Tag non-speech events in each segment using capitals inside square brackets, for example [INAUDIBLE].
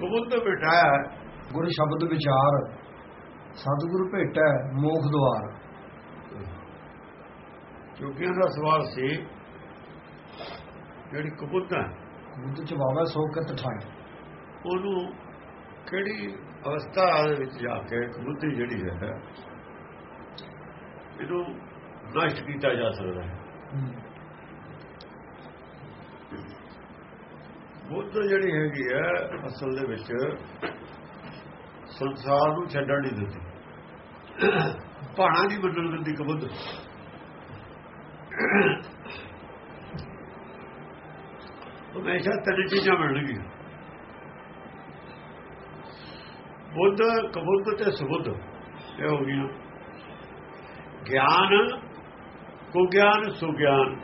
ਕਬੁੱਧ ਬਿਠਾਇਆ ਗੁਰ ਸ਼ਬਦ ਵਿਚਾਰ ਸਤਿਗੁਰੂ ਭੇਟੈ ਮੋਖ ਦੁਆਰ। ਕਿਉਂਕਿ ਉਹਦਾ ਸਵਾਲ ਸੀ ਜਿਹੜੀ ਹੈ ਬੁੱਧ ਚ ਬਾਬਾ ਸੋ ਕਤ ਠਾਈ ਉਹਨੂੰ ਕਿਹੜੀ ਅਵਸਥਾ ਦੇ ਵਿੱਚ ਜਾ ਕੇ ਕਬੁੱਧੀ ਜਿਹੜੀ ਹੈ ਇਹਨੂੰ ਨਸ਼ਟ ਕੀਤਾ ਜਾ ਸਕਦਾ ਹੈ। ਬੁੱਧ ਜਿਹੜੀ ਹੈਗੀ ਹੈ ਅਸਲ ਦੇ ਵਿੱਚ ਸੰਸਾਰ ਨੂੰ ਛੱਡਣ ਨਹੀਂ ਦਿੰਦੀ। ਭਾਣਾ ਦੀ ਮੰਨਣ ਦਿੰਦੀ ਕਬੁੱਧ ਹਮੇਸ਼ਾ ਤਿੰਨ ਚੀਜ਼ਾਂ ਮਿਲਣਗੀਆਂ। ਬੁੱਧ, ਕਬੁੱਧ ਤੇ ਸੁਬੁੱਧ, ਇਹ ਹੋ ਗਈਆਂ। ਗਿਆਨ, ਕੁਗਿਆਨ, ਸੁਗਿਆਨ।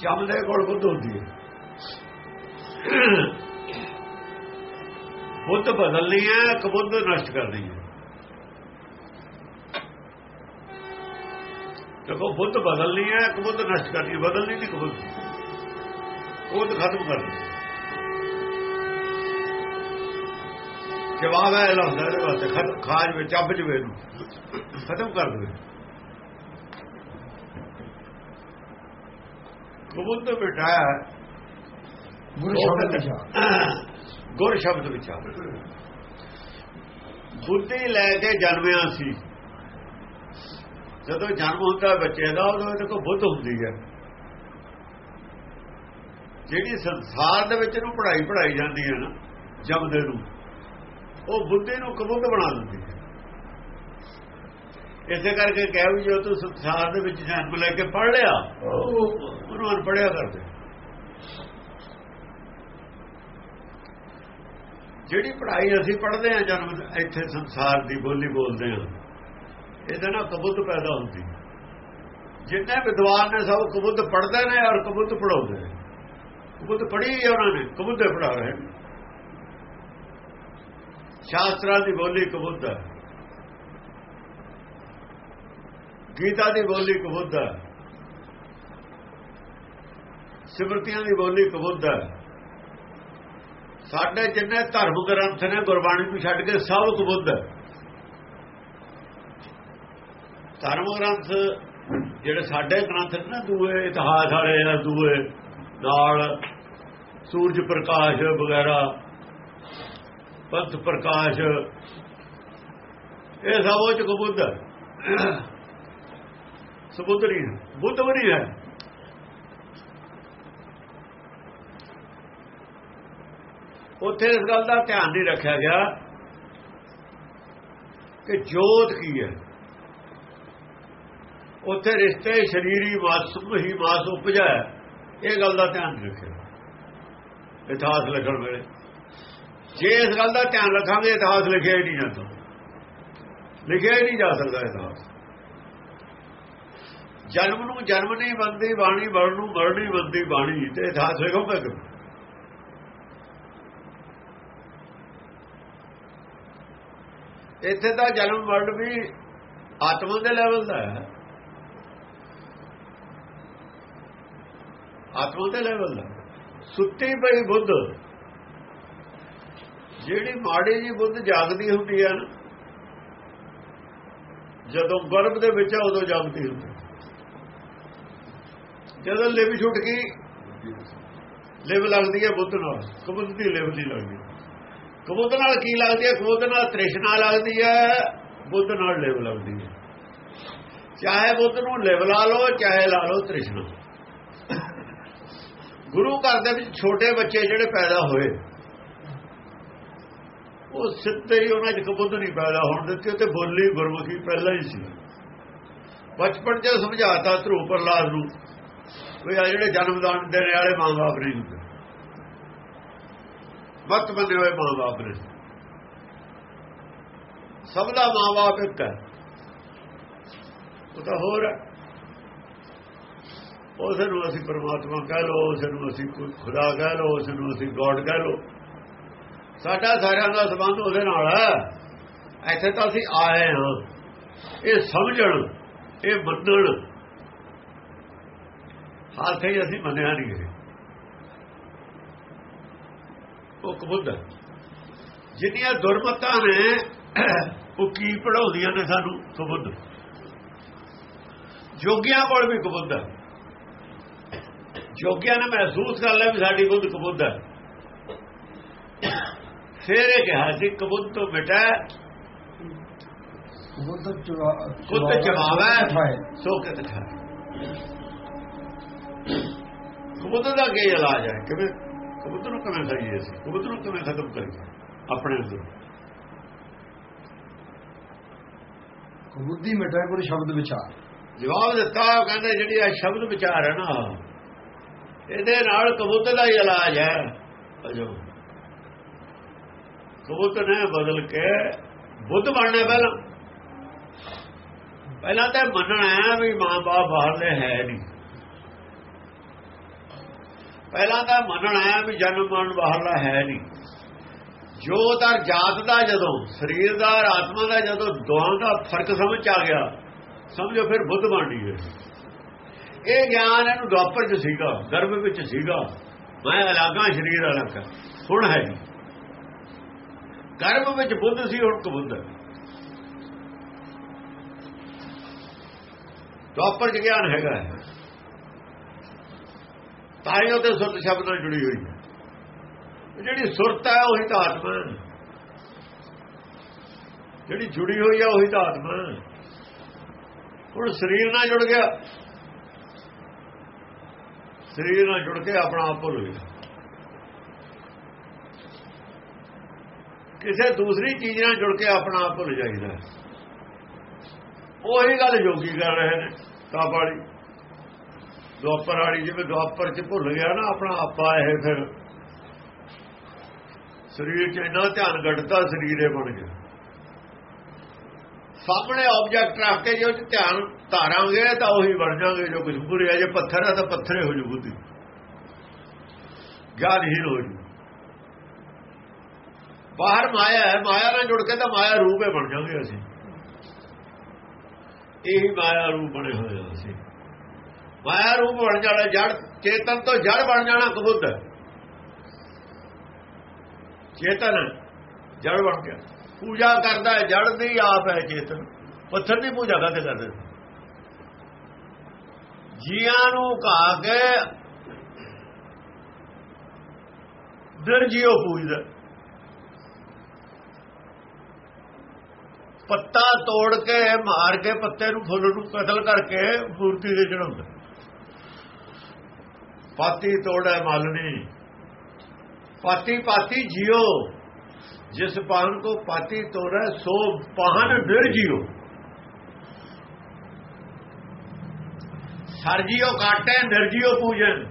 ਜਮਦੇ ਕੋਲ ਬੁੱਧ ਹੁੰਦੀ ਹੈ। ਬੁੱਧ ਬਦਲਣੀ ਹੈ ਕਬੁੱਧ ਨਸ਼ਟ ਕਰਨੀ ਹੈ। ਦੇਖੋ, ਬੁੱਧ ਬਦਲਣੀ ਹੈ ਕਬੁੱਧ ਨਸ਼ਟ ਕਰਨੀ ਹੈ। ਬਦਲਣੀ ਨਹੀਂ ਕਬੁੱਧ ਕਬੁੱਧ ਖਤਮ ਕਰਦੀ ਜਵਾਬ ਹੈ ਲਫ਼ਜ਼ਾਂ ਦੇ ਵਾਸਤੇ ਖਤ ਖਾਜ ਵਿੱਚ ਚੱਬ ਜਵੇ ਨੂੰ ਖਤਮ ਕਰ ਦੇਵੇ ਕਬੁੱਧ ਬਿਠਾਇਆ [COUGHS] ਗੁਰ ਸ਼ਬਦ ਵਿਚਾਰ ਗੁਰ ਸ਼ਬਦ ਵਿਚਾਰ ਬੁੱਧੀ ਲੈ ਕੇ ਜਨਮਿਆ ਸੀ। ਜਦੋਂ ਜਨਮ ਹੁੰਦਾ ਬੱਚੇ ਦਾ ਉਦੋਂ ਇਹਦੇ ਕੋਲ ਬੁੱਧ ਹੁੰਦੀ ਹੈ। ਜਿਹੜੀ ਸੰਸਾਰ ਦੇ ਵਿੱਚ ਨੂੰ ਪੜ੍ਹਾਈ ਪੜਾਈ ਜਾਂਦੀ ਹੈ ਨਾ ਜਮਦੇ ਨੂੰ ਉਹ ਬੁੱਧੀ ਨੂੰ ਕਬੁੱਧ ਬਣਾ ਦਿੰਦੀ ਹੈ। ਇਸੇ ਕਰਕੇ ਕਹਿ ਵੀ ਜੋ ਤੂੰ ਸੰਸਾਰ ਦੇ ਵਿੱਚ ਜਨਮ ਲੈ ਕੇ ਪੜ ਲਿਆ ਉਹਨੂੰ ਅਨਪੜਿਆ ਕਰਦੇ। ਜਿਹੜੀ ਪੜ੍ਹਾਈ ਅਸੀਂ ਪੜ੍ਹਦੇ ਆ ਜਨਮ ਇੱਥੇ ਸੰਸਾਰ ਦੀ ਬੋਲੀ ਬੋਲਦੇ ਆ ਇਹਦੇ ਨਾਲ ਕਬੁੱਧ ਪੈਦਾ ਹੁੰਦੀ ਜਿੰਨੇ ਵਿਦਵਾਨ ਨੇ ਸਭ ਕਬੁੱਧ ਪੜ੍ਹਦੇ ਨੇ ਔਰ ਕਬੁੱਧ ਪੜਾਉਂਦੇ ਨੇ। ਕਬੁੱਧ ਪੜ੍ਹੀ ਉਹਨਾਂ ਨੇ ਕਬੁੱਧ ਪੜ੍ਹਾ ਰਹੇ ਨੇ। ਸ਼ਾਸਤਰਾਂ ਦੀ ਬੋਲੀ ਕਬੁੱਧ ਹੈ। ਗੀਤਾ ਦੀ ਬੋਲੀ ਕਬੁੱਧ ਹੈ। ਸਿਮਰਤੀਆਂ ਦੀ ਬੋਲੀ ਕਬੁੱਧ ਹੈ। ਸਾਡੇ ਜਿੰਨੇ ਧਰਮ ਗ੍ਰੰਥ ਨੇ ਗੁਰਬਾਣੀ ਨੂੰ ਛੱਡ ਕੇ ਸਭ ਕਬੁੱਧ ਹੈ। ਧਰਮ ਗ੍ਰੰਥ ਜਿਹੜੇ ਸਾਡੇ ਗ੍ਰੰਥ ਨੇ ਨਾ, ਦੂਏ ਇਤਿਹਾਸ ਵਾਲੇ ਆ, ਦੂਏ ਨਾਲ ਸੂਰਜ ਪ੍ਰਕਾਸ਼ ਵਗੈਰਾ, ਪੰਥ ਪ੍ਰਕਾਸ਼, ਇਹ ਸਭ ਉਹ ਚ ਕਬੁੱਧ ਹੈ। ਸਬੁੱਧ ਨਹੀਂ ਬੁੱਧ ਵੀ ਨਹੀਂ ਹੈ। ਉੱਥੇ ਇਸ ਗੱਲ ਦਾ ਧਿਆਨ ਨਹੀਂ ਰੱਖਿਆ ਗਿਆ ਕਿ ਜੋਤ ਕੀ ਹੈ। ਉੱਥੇ ਰਿਸ਼ਤੇ ਸ਼ਰੀਰੀ ਮਾਸ ਹੀ ਮਾਸ ਉਪਜਾ ਇਹ ਗੱਲ ਦਾ ਧਿਆਨ ਰੱਖਿਆ। ਇਤਿਹਾਸ ਲਿਖਣ ਵੇਲੇ। ਜੇ ਇਸ ਗੱਲ ਦਾ ਧਿਆਨ ਰੱਖਾਂਗੇ, ਇਤਿਹਾਸ ਲਿਖਿਆ ਹੀ ਨਹੀਂ ਜਾਂਦਾ। ਲਿਖਿਆ ਹੀ ਨਹੀਂ ਜਾ ਸਕਦਾ ਇਤਿਹਾਸ। ਜਨਮ ਨੂੰ ਜਨਮ ਨਹੀਂ ਬੰਦੀ ਬਾਣੀ ਮਰਨ ਨੂੰ ਮਰਨ ਮਰਨੀ ਬੰਦੀ ਬਾਣੀ। ਤੇ ਇਤਿਹਾਸ ਲਿਖੋਗੇ ਕਿ ਇੱਥੇ ਤਾਂ ਜਨਮ ਮਰਨ ਵੀ ਆਤਮਾ ਦੇ ਲੈਵਲ ਦਾ ਹੈ। ਆਤਮਾ ਦੇ ਲੈਵਲ ਦਾ। ਸੁੱਤੀ ਪਈ ਬੁੱਧ। ਜਿਹੜੀ ਮਾੜੀ ਜੀ ਬੁੱਧ ਜਾਗਦੀ ਹੁੰਦੀ ਹੈ ਨਾ, ਜਦੋਂ ਗਰਭ ਦੇ ਵਿੱਚ ਆ, ਉਦੋਂ ਜਾਗਦੀ ਹੁੰਦੀ। ਜਦੋਂ ਲਿਵ ਛੁੱਟ ਗਈ, ਲਿਵ ਲੱਗਦੀ ਹੈ ਬੁੱਧ ਨਾਲ। ਕਬੁੱਧ ਦੀ ਲਿਵ ਨਹੀਂ ਲੱਗਦੀ। ਕਬੁੱਧ ਨਾਲ ਕੀ ਲੱਗਦੀ ਹੈ? ਕਬੁੱਧ ਨਾਲ ਤ੍ਰਿਸ਼ਨਾ ਲੱਗਦੀ ਹੈ, ਬੁੱਧ ਨਾਲ ਲਿਵ ਲੱਗਦੀ ਹੈ। ਚਾਹੇ ਬੁੱਧ ਨੂੰ ਲਿਵ ਲਾ ਲਓ, ਚਾਹੇ ਲਾ ਲਓ ਤ੍ਰਿਸ਼ਨਾ। ਗੁਰੂ ਘਰ ਦੇ ਵਿੱਚ ਛੋਟੇ ਬੱਚੇ ਜਿਹੜੇ ਪੈਦਾ ਹੋਏ, ਉਹ ਸਿੱਧੇ ਹੀ ਉਹਨਾਂ 'ਚ ਕਬੁੱਧ ਨਹੀਂ ਪੈਦਾ ਹੋਣ ਦਿੱਤੀ ਤੇ ਬੋਲੀ ਗੁਰਮੁਖੀ ਪਹਿਲਾਂ ਹੀ ਸੀ। ਬਚਪਨ 'ਚ ਸਮਝਾਤਾ ਧਰੂ ਪ੍ਰਲਾਦ ਨੂੰ, ਵੀ ਆ ਜਿਹੜੇ ਜਨਮਦਾਨ ਦੇਣ ਵਾਲੇ ਮਾਂ-ਬਾਪ ਨਹੀਂ ਹੁੰਦੇ ਵਕਤ ਮੰਨੇ ਹੋਏ ਮਾਂ-ਬਾਪ ਨੇ। ਸਭ ਦਾ ਮਾਂ-ਬਾਪ ਇੱਕ ਹੈ। ਉਹ ਤਾਂ ਹੋਰ ਹੈ। ਉਸ ਨੂੰ ਅਸੀਂ ਪਰਮਾਤਮਾ ਕਹਿ ਲੋ ਉਸ ਨੂੰ ਅਸੀਂ ਖੁਦਾ ਕਹਿ ਲੋ ਉਸ ਨੂੰ ਅਸੀਂ ਗੋਡ ਕਹਿ ਲੋ ਸਾਡਾ ਸਾਰਿਆਂ ਦਾ ਸਬੰਧ ਉਹਦੇ ਨਾਲ ਹੈ। ਇੱਥੇ ਤਾਂ ਅਸੀਂ ਆਏ ਹਾਂ। ਇਹ ਸਮਝਣ, ਇਹ ਮੰਨਣ। ਹਾਲ ਕਈ ਅਸੀਂ ਮੰਨਿਆ ਨਹੀਂ ਇਹ। ਉਹ ਕਬੁੱਧ ਜਿੰਨੀਆਂ ਦੁਰਮਤਾਂ ਨੇ ਉਹ ਕੀ ਪੜਾਉਂਦੀਆਂ ਨੇ ਸਾਨੂੰ ਕਬੁੱਧ ਜੋਗੀਆਂ ਕੋਲ ਵੀ ਕਬੁੱਧ ਹੈ ਜੋਗੀਆਂ ਨੇ ਮਹਿਸੂਸ ਕਰ ਲਿਆ ਵੀ ਸਾਡੀ ਬੁੱਧ ਕਬੁੱਧ ਹੈ। ਫਿਰ ਇਹ ਕਿਹਾ ਸੀ ਕਬੁੱਧ ਤੋਂ ਮਿਟਾ। ਬੁੱਧ ਚੁਰਾ ਕੁੱਤ ਉਠਾਏ। ਸੋ ਕਿਤ ਖਾ ਕਬੂਤਰ ਦਾ ਕੀ ਇਲਾਜ ਹੈ? ਕਿਵੇਂ ਕਬੂਤਰ ਨੂੰ ਕਿਵੇਂ ਖਾਈਏ ਅਸੀਂ? ਕਬੂਤਰ ਨੂੰ ਕਿਵੇਂ ਖਤਮ ਕਰੀਏ? ਆਪਣੇ ਅੰਦਰ। ਕਬੁੱਧੀ ਮਿਟਾਏ ਕੋਈ ਸ਼ਬਦ ਵਿਚਾਰ। ਜਵਾਬ ਦਿੱਤਾ ਕਹਿੰਦੇ ਜਿਹੜੀ ਆ ਸ਼ਬਦ ਵਿਚਾਰ ਹੈ ਨਾ ਇਹਦੇ ਨਾਲ ਕਬੂਤਰ ਦਾ ਹੀ ਇਲਾਜ ਹੈ। ਅਜੋ ਕਬੂਤਰ ਨੇ ਬਦਲ ਕੇ ਬੁੱਧ ਬਣਨਾ ਪਹਿਲਾਂ। ਪਹਿਲਾਂ ਤਾਂ ਮੰਨਣਾ ਹੈ ਵੀ ਮਾਂ ਬਾਪ ਬਾਹਰਲੇ ਹੈ ਨਹੀਂ। ਪਹਿਲਾਂ ਤਾਂ ਮੰਨਣਾ ਹੈ ਵੀ ਜਨਮ ਮਰਨ ਬਾਹਰਲਾ ਹੈ ਨਹੀਂ। ਜੋ ਔਰ ਜਾਤ ਦਾ ਜਦੋਂ, ਸਰੀਰ ਦਾ, ਆਤਮਾ ਦਾ ਜਦੋਂ ਦੋਹਾਂ ਦਾ ਫ਼ਰਕ ਸਮਝ ਆ ਗਿਆ, ਸਮਝੋ ਫਿਰ ਬੁੱਧ ਬਣਨੀ ਹੈ ਇਹ ਗਿਆਨ ਇਹਨੂੰ ਦੁਆਪਰ ਚ ਸੀਗਾ, ਗਰਭ ਵਿੱਚ ਸੀਗਾ। ਮੈਂ ਅਲੱਗਾ ਸਰੀਰ ਅਲੱਗ ਹੁਣ ਹੈ ਨਹੀਂ। ਗਰਭ ਵਿੱਚ ਬੁੱਧ ਸੀ, ਹੁਣ ਕਬੁੱਧ ਹੈ। ਦੁਆਪਰ ਚ ਗਿਆਨ ਹੈਗਾ ਹੈ। ਤਾਂ ਹੀ ਉਹਦੇ ਤੇ ਸੁਰਤ ਸ਼ਬਦ ਨਾਲ ਜੁੜੀ ਹੋਈ ਹੈ। ਜਿਹੜੀ ਸੁਰਤ ਹੈ ਉਹੀ ਤਾਂ ਆਤਮਾ ਜਿਹੜੀ ਜੁੜੀ ਹੋਈ ਹੈ ਉਹੀ ਤਾਂ ਆਤਮਾ ਹੁਣ ਸਰੀਰ ਨਾਲ ਜੁੜ ਗਿਆ। ਸਰੀਰ ਨਾਲ ਜੁੜ ਕੇ ਆਪਣਾ ਆਪ ਭੁੱਲ ਗਿਆ। ਕਿਸੇ ਦੂਸਰੀ ਚੀਜ਼ ਨਾਲ ਜੁੜ ਕੇ ਆਪਣਾ ਆਪ ਭੁੱਲ ਜਾਈਦਾ। ਉਹੀ ਗੱਲ ਜੋਗੀ ਕਰ ਰਹੇ ਨੇ, ਤਾਂ ਵਾਲੀ ਦੁਆਪਰ ਵਾਲੀ ਜਿਵੇਂ ਦੁਆਪਰ ਚ ਭੁੱਲ ਗਿਆ ਨਾ ਆਪਣਾ ਆਪਾ ਇਹ ਫਿਰ। ਸਰੀਰ ਚ ਇੰਨਾ ਧਿਆਨ ਘਟਦਾ ਸਰੀਰੇ ਬਣ ਗਿਆ। ਸਾਹਮਣੇ ਆਬਜੈਕਟ ਰੱਖ ਕੇ ਜੇ ਧਿਆਨ ਧਾਰਾਂਗੇ ਤਾਂ ਉਹੀ ਬਣ ਜਾਗੇ, ਜੋ ਕੁਝ ਪੂਰੇ ਜੇ ਪੱਥਰ ਹੈ ਤਾਂ ਪੱਥਰੇ ਹੋ ਜੂ ਬੁੱਧੀ। ਗਿਆਨਹੀਨ ਹੋ ਜੂ ਬਾਹਰ ਮਾਇਆ ਹੈ, ਮਾਇਆ ਨਾਲ ਜੁੜ ਕੇ ਤਾਂ ਮਾਇਆ ਰੂਪ ਹੀ ਬਣ ਜਾਗੇ ਅਸੀਂ। ਇਹੀ ਮਾਇਆ ਰੂਪ ਬਣੇ ਹੋਏ ਹਾਂ ਅਸੀਂ। ਮਾਇਆ ਰੂਪ ਬਣ ਜਾਣਾ, ਜੜ, ਚੇਤਨ ਤੋਂ ਜੜ ਬਣ ਜਾਣਾ ਕਬੁੱਧ ਚੇਤਨ ਜੜ ਬਣ ਗਿਆ। ਪੂਜਾ ਕਰਦਾ ਹੈ, ਜੜ ਦੀ ਆਪ ਹੈ ਚੇਤਨ। ਪੱਥਰ ਦੀ ਪੂਜਾ ਕਰਦੇ ਕਰਦੇ? ਜੀਆਂ ਨੂੰ ਕਹਾ ਕੇ ਨਿਰਜੀਓ ਪੂਜਦਾ। ਪੱਤਾ ਤੋੜ ਕੇ, ਮਾਰ ਕੇ, ਪੱਤੇ ਨੂੰ ਫੁੱਲ ਨੂੰ ਕਤਲ ਕਰਕੇ ਮੂਰਤੀ ਦੇ ਚੜਾਉਂਦਾ ਪਾਤੀ ਤੋੜੈ ਮਾਲਣੀ। ਪਾਤੀ ਪਾਤੀ ਜਿਓ। ਜਿਸ ਪਾਹਨ ਕੋ ਪਾਤੀ ਤੋੜੈ, ਸੋ ਪਾਹਨ ਨਿਰਜੀਓ ਸਰਜੀਓ ਕਾਟੇ ਨਿਰਜੀਓ ਪੂਜਨ।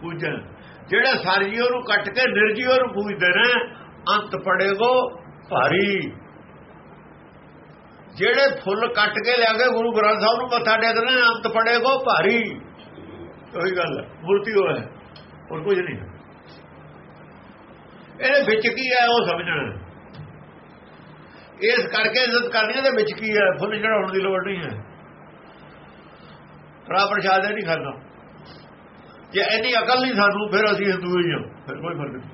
ਪੂਜਨ। ਜਿਹੜਾ ਸਰਜੀਓ ਨੂੰ ਕੱਟ ਕੇ ਨਿਰਜੀਓ ਨੂੰ ਪੂਜਦੇ ਨੇ ਅੰਤ ਪੜੇਗੋ ਭਾਰੀ। ਜਿਹੜੇ ਫੁੱਲ ਕੱਟ ਕੇ ਲਿਆ ਕੇ ਗੁਰੂ ਗ੍ਰੰਥ ਸਾਹਿਬ ਨੂੰ ਮੱਥਾ ਟੇਕਦੇ ਨੇ ਅੰਤ ਪੜੇਗੋ ਭਾਰੀ। ਉਹੀ ਗੱਲ ਹੈ ਮੂਰਤੀ ਉਹ ਹੈ ਹੋਰ ਕੁਝ ਨਹੀਂ। ਇਹਦੇ ਵਿੱਚ ਕੀ ਹੈ ਉਹ ਸਮਝਣਾ। ਇਸ ਕਰਕੇ ਇੱਜ਼ਤ ਕਰਨੀ ਇਹਦੇ ਵਿੱਚ ਕੀ ਹੈ ਫੁੱਲ ਚੜਾਉਣ ਦੀ ਲੋੜ ਨਹੀਂ ਹੈ। ਕੜਾ ਪ੍ਰਸ਼ਾਦ ਇਹ ਨਹੀਂ ਖਾਣਾ ਜੇ ਇੰਨੀ ਅਕਲ ਨਹੀਂ ਸਾਨੂੰ ਫਿਰ ਅਸੀਂ ਹਿੰਦੂ ਹੀ ਹਾਂ ਫਿਰ ਕੋਈ ਫ਼ਰਕ ਨਹੀਂ।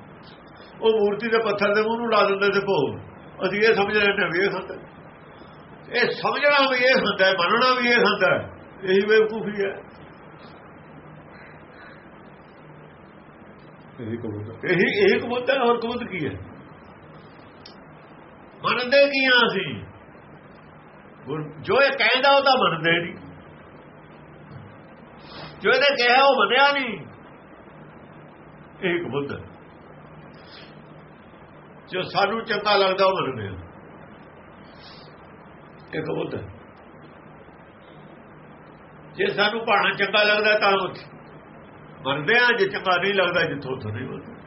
ਉਹ ਮੂਰਤੀ ਦੇ ਪੱਥਰ ਦੇ ਮੂੰਹ ਨੂੰ ਲਾ ਦਿੰਦੇ ਤੇ ਭੋਗ। ਅਸੀਂ ਇਹ ਸਮਝ ਰਹੇ ਨੇ ਵੀ ਇਹ ਹੁੰਦਾ ਇਹ ਸਮਝਣਾ ਵੀ ਇਹ ਹੁੰਦਾ ਹੈ, ਮੰਨਣਾ ਵੀ ਇਹ ਹੁੰਦਾ ਇਹੀ ਬੇਵਕੂਫੀ ਹੈ। ਇਹ ਕਬੂਤਰ। ਇਹੀ, ਇਹ ਕਬੂਤ ਹੈ, ਹੋਰ ਕਬੂਤ ਕੀ ਹੈ? ਮੰਨਦੇ ਕੀ ਹਾਂ ਅਸੀਂ? ਜੋ ਇਹ ਕਹਿੰਦਾ ਉਹ ਤਾਂ ਮੰਨਦੇ ਨਹੀਂ। ਜੋ ਇਹਨੇ ਕਿਹਾ ਉਹ ਮੰਨਿਆ ਨਹੀਂ। ਇਹ ਕਬੂਤ ਹੈ ਜੋ ਸਾਨੂੰ ਚੰਗਾ ਲੱਗਦਾ ਉਹ ਮੰਨਦੇ ਹਾਂ ਇਹ ਕਬੂਤ ਜੇ ਸਾਨੂੰ ਭਾਣਾ ਚੰਗਾ ਲੱਗਦਾ ਤਾਂ ਮੰਨਦੇ ਆ ਜੇ ਚੰਗਾ ਨਹੀਂ ਲੱਗਦਾ ਜਿੱਥੋਂ ਉੱਥੋਂ ਨਹੀਂ ਮੰਨਦੇ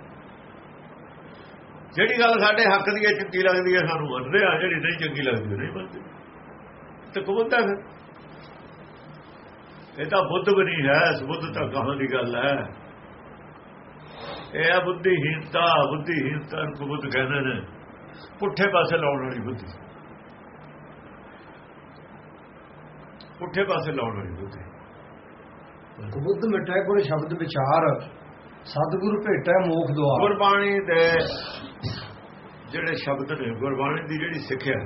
ਜਿਹੜੀ ਗੱਲ ਸਾਡੇ ਹੱਕ ਦੀ ਹੈ, ਚੰਗੀ ਲੱਗਦੀ ਹੈ, ਸਾਨੂੰ ਮੰਨਦੇ ਆ, ਜਿਹੜੀ ਨਹੀਂ ਚੰਗੀ ਲੱਗਦੀ ਨਹੀਂ ਮੰਨਦੇ ਤੇ ਕਬੂਤਾ ਫਿਰ? ਇਹ ਤਾਂ ਬੁੱਧ ਵੀ ਨਹੀਂ ਹੈ ਸੁਬੁੱਧ ਤਾਂ ਕਹਾਂ ਦੀ ਗੱਲ ਹੈ। ਇਹ ਆ ਬੁੱਧੀਹੀਨਤਾ ਬੁੱਧੀਹੀਨਤਾ ਨੂੰ ਕਬੂਤ ਕਹਿੰਦੇ ਨੇ। ਪੁੱਠੇ ਪਾਸੇ ਲਾਉਣ ਵਾਲੀ ਬੁੱਧੀ। ਪੁੱਠੇ ਪਾਸੇ ਲਾਉਣ ਵਾਲੀ ਬੁੱਧੀ। ਕਬੁੱਧ ਮਿਟਾਏ ਕੋਈ ਸ਼ਬਦ ਵਿਚਾਰ ਸਤਿਗੁਰ ਭੇਟੈ ਮੋਖ ਦੁਆਰ। ਗੁਰਬਾਣੀ ਦੇ ਜਿਹੜੇ ਸ਼ਬਦ ਨੇ ਗੁਰਬਾਣੀ ਦੀ ਜਿਹੜੀ ਸਿੱਖਿਆ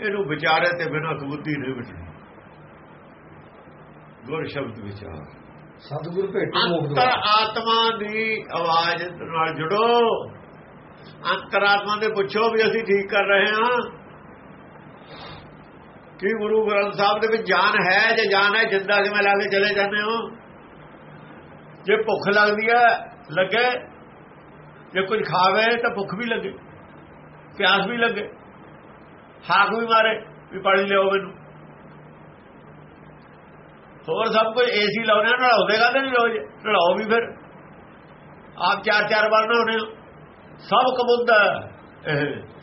ਇਹਨੂੰ ਵਿਚਾਰੇ ਤੇ ਬਿਨਾਂ ਕਬੁੱਧੀ ਨਹੀਂ ਮਿਟਣੀ ਗੁਰ ਸ਼ਬਦ ਵਿਚਾਰ। ਸਤਿਗੁਰ ਭੇਟੈ ਮੋਖ ਅੰਤਰ ਦੁਆਰ ਆਤਮਾ ਦੀ ਆਵਾਜ਼ ਨਾਲ ਜੁੜੋ। ਅੰਤਰਾਤਮਾ ਦੇ ਪੁੱਛੋ ਵੀ ਅਸੀਂ ਠੀਕ ਕਰ ਰਹੇ ਹਾਂ। ਕੀ ਗੁਰੂ ਗ੍ਰੰਥ ਸਾਹਿਬ ਦੇ ਵਿੱਚ ਜਾਨ ਹੈ ਜੇ ਜਾਨ ਹੈ, ਜਿੰਦਾ ਕਿਵੇਂ ਲਾ ਕੇ ਚਲੇ ਜਾਂਦੇ ਹੋ। ਜੇ ਭੁੱਖ ਲੱਗਦੀ ਹੈ, ਲੱਗੇ। ਜੇ ਕੁਝ ਖਾਵੇ ਤਾਂ ਭੁੱਖ ਵੀ ਲੱਗੇ, ਪਿਆਸ ਵੀ ਲੱਗੇ। ਹਾਕ ਵੀ ਮਾਰੇ ਵੀ ਪਾਣੀ ਲਿਆਓ ਮੈਨੂੰ। ਹੋਰ ਸਭ ਕੁਝ ਏਸੀ ਲਾਉਣੇ ਨਲਾਉਂਦੇ ਕਹਿੰਦੇ ਨਹੀਂ ਰੋਜ਼? ਨਲਾਓ ਵੀ ਫਿਰ। ਆਪ ਚਾਰ ਚਾਰ ਵਾਰ ਨਹਾਉਂਦੇ ਹੋ। ਸਭ ਕਬੂਦਾ ਇਹ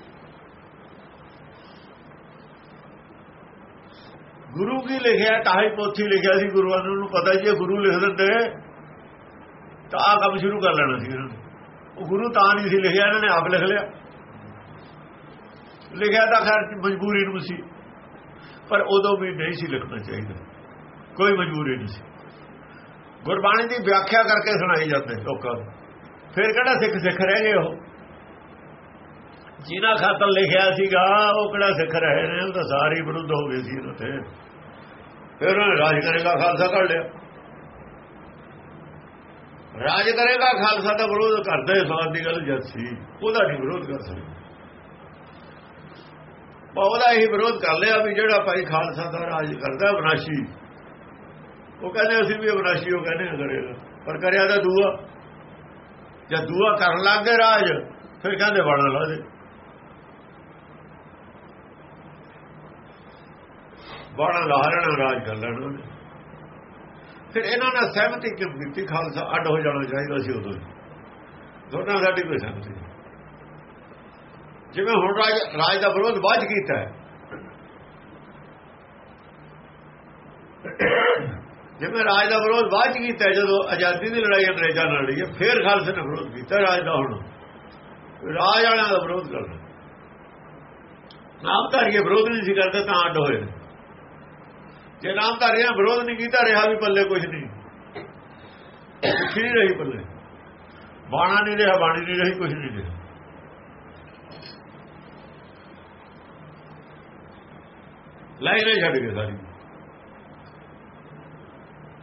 ਗੁਰੂ ਕੀ ਲਿਖਿਆ? ਤਾਹੀ ਪੋਥੀ ਲਿਖਿਆ ਸੀ ਗੁਰੂਆਂ ਨੂੰ। ਪਤਾ ਜੀ ਗੁਰੂ ਲਿਖ ਦਿੰਦੇ ਤਾਂ ਆ ਕੰਮ ਸ਼ੁਰੂ ਕਰ ਲੈਣਾ ਸੀ ਇਹਨਾਂ ਨੇ। ਉਹ ਗੁਰੂ ਤਾਂ ਨਹੀਂ ਸੀ ਲਿਖਿਆ, ਇਹਨਾਂ ਨੇ ਆਪ ਲਿਖ ਲਿਆ। ਲਿਖਿਆ ਤਾਂ ਖੈਰ ਮਜਬੂਰੀ ਨੂੰ ਸੀ। ਪਰ ਉਦੋਂ ਵੀ ਨਹੀਂ ਸੀ ਲਿਖਣਾ ਚਾਹੀਦਾ। ਕੋਈ ਮਜਬੂਰੀ ਨਹੀਂ ਸੀ। ਗੁਰਬਾਣੀ ਦੀ ਵਿਆਖਿਆ ਕਰਕੇ ਸੁਣਾਈ ਜਾਂਦੇ ਲੋਕਾਂ ਨੂੰ। ਫਿਰ ਕਿਹੜਾ ਸਿੱਖ ਸਿੱਖ ਰਹਿ ਗਏ ਉਹ? ਜਿਨ੍ਹਾਂ ਖਾਤਰ ਲਿਖਿਆ ਸੀਗਾ, ਉਹ ਕਿਹੜਾ ਸਿੱਖ ਰਹੇ ਨੇ? ਉਹ ਤਾਂ ਸਾਰੇ ਵਿਰੁੱਧ ਹੋ ਗਏ ਸੀ ਇਹਨਾਂ ਤੇ ਫਿਰ ਉਹਨੇ ਰਾਜ ਕਰੇਗਾ ਖਾਲਸਾ ਕਰ ਲਿਆ। ਰਾਜ ਕਰੇਗਾ ਖਾਲਸਾ ਦਾ ਵਿਰੋਧ ਕਰਦੇ ਸਵਾਦ ਦੀ ਗੱਲ ਜਦ ਸੀ। ਉਹਦਾ ਨਹੀਂ ਵਿਰੋਧ ਕਰ ਸਕਦੇ। ਉਹਦਾ ਹੀ ਵਿਰੋਧ ਕਰ ਲਿਆ ਵੀ ਜਿਹੜਾ ਭਾਈ ਖਾਲਸਾ ਦਾ ਰਾਜ ਕਰਦਾ ਅਵਨਾਸ਼ੀ ਉਹ ਕਹਿੰਦੇ ਅਸੀਂ ਵੀ ਅਵਨਾਸ਼ੀ ਉਹ ਕਹਿੰਦੇ ਕਰੇਗਾ ਪਰ ਕਰਿਆ ਤਾਂ ਦੂਆ। ਜਦ ਦੂਆ ਕਰਨ ਲੱਗੇ ਰਾਜ, ਫਿਰ ਕਹਿੰਦੇ ਵੜਨ ਲਾ ਦੇ। ਬਾਣਾ ਲਾ ਲੈਣਾ ਰਾਜ ਕਰ ਲੈਣਾ ਉਹਨੇ। ਫਿਰ ਇਹਨਾਂ ਨਾਲ ਸਹਿਮਤੀ ਕਿਉਂ ਕੀਤੀ ਖਾਲਸਾ, ਅੱਡ ਹੋ ਜਾਣਾ ਚਾਹੀਦਾ ਸੀ ਉਦੋਂ। ਦੋਨਾਂ ਸਾਡੀ ਕੋਈ ਸਹਿਮਤੀ। ਨਹੀਂ ਜਿਵੇਂ ਹੁਣ ਰਾਜ ਰਾਜ ਦਾ ਵਿਰੋਧ ਬਾਅਦ ਕੀਤਾ ਹੈ। ਜਿਵੇਂ ਰਾਜ ਦਾ ਵਿਰੋਧ ਬਾਅਦ ਕੀਤਾ ਜਦੋਂ ਆਜ਼ਾਦੀ ਦੀ ਲੜਾਈ ਅੰਗਰੇਜ਼ਾਂ ਨਾਲ ਲੜੀ ਫਿਰ ਖਾਲਸੇ ਨੇ ਵਿਰੋਧ ਕੀਤਾ ਰਾਜ ਦਾ ਹੁਣ। ਰਾਜ ਵਾਲਿਆਂ ਦਾ ਵਿਰੋਧ ਕਰਨਾ। ਨਾਮਧਾਰੀਏ ਵਿਰੋਧ ਨਹੀਂ ਸੀ ਕਰਦੇ, ਤਾਂ ਅੱਡ ਹੋਏ ਜੇ ਨਾਮਧਾਰੀਆਂ ਵਿਰੋਧ ਨਹੀਂ ਕੀਤਾ ਰਿਹਾ ਵੀ ਪੱਲੇ ਕੁਝ ਨਹੀਂ। ਕੁਛ ਨਹੀਂ ਰਹੀ ਪੱਲੇ। ਬਾਣਾ ਨਹੀਂ ਰਿਹਾ ਬਾਣੀ ਨਹੀਂ ਰਹੀ ਕੁਝ ਨਹੀਂ ਰਿਹਾ। ਲਾਈਨੇ ਛੱਡ ਗਏ ਸਾਰੀ।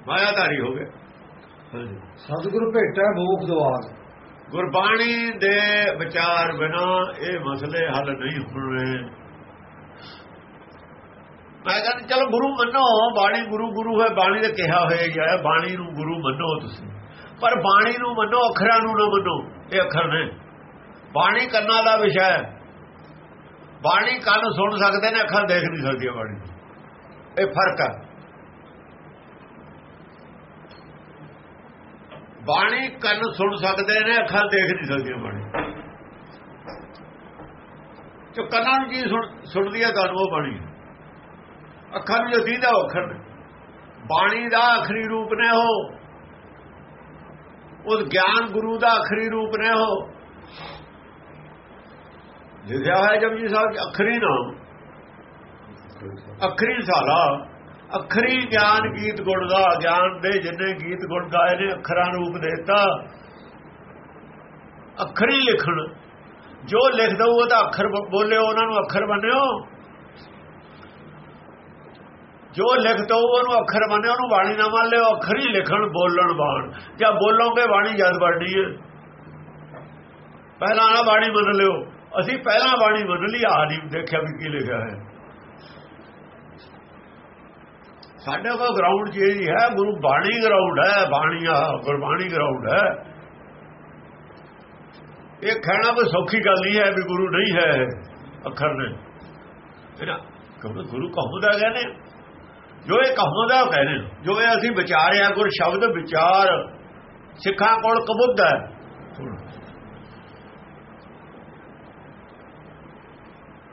ਮਾਇਆਧਾਰੀ ਹੋ ਗਏ। ਸਤਿਗੁਰ ਭੇਟੈ ਮੋਖ ਦੁਆਰ ਗੁਰਬਾਣੀ ਦੇ ਵਿਚਾਰ ਬਿਨਾ ਇਹ ਮਸਲੇ ਹੱਲ ਨਹੀਂ ਹੋਣੇ। ਮੈਂ ਕਹਿੰਦਾ ਚਲੋ ਗੁਰੂ ਮੰਨੋ, ਬਾਣੀ ਗੁਰੂ ਗੁਰੂ ਹੈ, ਬਾਣੀ ਦੇ ਕਿਹਾ ਹੋਇਆ ਹੀ ਹੈ, ਬਾਣੀ ਨੂੰ ਗੁਰੂ ਮੰਨੋ ਤੁਸੀਂ। ਪਰ ਬਾਣੀ ਨੂੰ ਮੰਨੋ, ਅੱਖਰਾਂ ਨੂੰ ਨਾ ਮੰਨੋ, ਇਹ ਅੱਖਰ ਨੇ। ਬਾਣੀ ਕੰਨਾਂ ਦਾ ਵਿਸ਼ਾ ਹੈ। ਬਾਣੀ ਕੰਨ ਸੁਣ ਸਕਦੇ ਨੇ ਅੱਖਾਂ ਦੇਖ ਨਹੀਂ ਸਕਦੀਆਂ ਬਾਣੀ ਇਹ ਫ਼ਰਕ ਹੈ। ਬਾਣੀ ਕੰਨ ਸੁਣ ਸਕਦੇ ਨੇ ਅੱਖਾਂ ਦੇਖ ਨਹੀਂ ਸਕਦੀਆਂ ਬਾਣੀ। ਜੋ ਕੰਨਾਂ ਨੂੰ ਕੀ ਸੁਣ ਸੁਣਦੀ ਹੈ, ਤੁਹਾਨੂੰ ਉਹ ਬਾਣੀ ਅੱਖਾਂ ਨੂੰ ਜੋ ਦੀਦਾ ਅੱਖਰ ਬਾਣੀ ਦਾ ਆਖਰੀ ਰੂਪ ਨੇ ਉਹ। ਉਹ ਗਿਆਨ ਗੁਰੂ ਦਾ ਆਖਰੀ ਰੂਪ ਨੇ ਉਹ। ਲਿਖਿਆ ਹੈ ਜਪਜੀ ਸਾਹਿਬ ਚ ਅਖਰੀ ਨਾਮ। ਅਖਰੀ ਸਾਲਾ। ਅਖਰੀ ਗਿਆਨ ਗੀਤ ਗੁਣ ਦਾ। ਗਿਆਨ ਦੇ ਜਿੰਨੇ ਗੀਤ ਗੁਣ ਗਾਏ ਨੇ, ਅੱਖਰਾਂ ਰੂਪ ਦੇਤਾ। ਅਖਰੀ ਲਿਖਣ। ਜੋ ਲਿਖ ਦਊ ਉਹ ਤਾਂ ਅੱਖਰ ਬ- ਬੋਲਿਓ ਉਹਨਾਂ ਨੂੰ ਅੱਖਰ ਬੰਨਿਓ। ਜੋ ਲਿਖ ਦਊ ਉਹਨੂੰ ਅੱਖਰ ਮੰਨਿਓ ਉਹਨੂੰ ਬਾਣੀ ਨਾ ਮੰਨ ਲਿਓ ਅੱਖਰ ਹੀ ਲਿਖਣ, ਬੋਲਣ, ਬਾਣ। ਜਾਂ ਬੋਲੋਗੇ, ਬਾਣੀ ਜਦ ਬਣਨੀ ਹੈ ਪਹਿਲਾਂ ਨਾ ਬਾਣੀ ਮੰਨ ਲਿਓ। ਅਸੀਂ ਪਹਿਲਾਂ ਬਾਣੀ ਮੰਨ ਲਈ ਆ ਨਹੀਂ ਦੇਖਿਆ ਵੀ ਕੀ ਲਿਖਿਆ ਹੈ। ਸਾਡੇ ਕੋਲ ਗਰਾਊਂਡ ਜਿਹੜੀ ਹੈ, ਗੁਰੂ ਬਾਣੀ ਗਰਾਊਂਡ ਹੈ, ਬਾਣੀ ਬਾਣੀਆ ਗੁਰਬਾਣੀ ਗਰਾਊਂਡ ਹੈ। ਇਹ ਕਹਿਣਾ ਕੋਈ ਸੌਖੀ ਗੱਲ ਨਹੀਂ ਹੈ ਵੀ ਗੁਰੂ ਨਹੀਂ ਹੈ, ਅੱਖਰ ਨੇ। ਇਹਨਾਂ ਗੁਰੂ ਕਹੋਦਾ ਕਹਿੰਦੇ ਜੋ ਇਹ ਕਹੋਦਾ ਉਹ ਕਹਿੰਦੇ ਨੇ। ਜੋ ਇਹ ਅਸੀਂ ਵਿਚਾਰਿਆ ਗੁਰ ਸ਼ਬਦ ਵਿਚਾਰ, ਸਿੱਖਾਂ ਕੋਲ ਕਬੁੱਧ ਹੈ।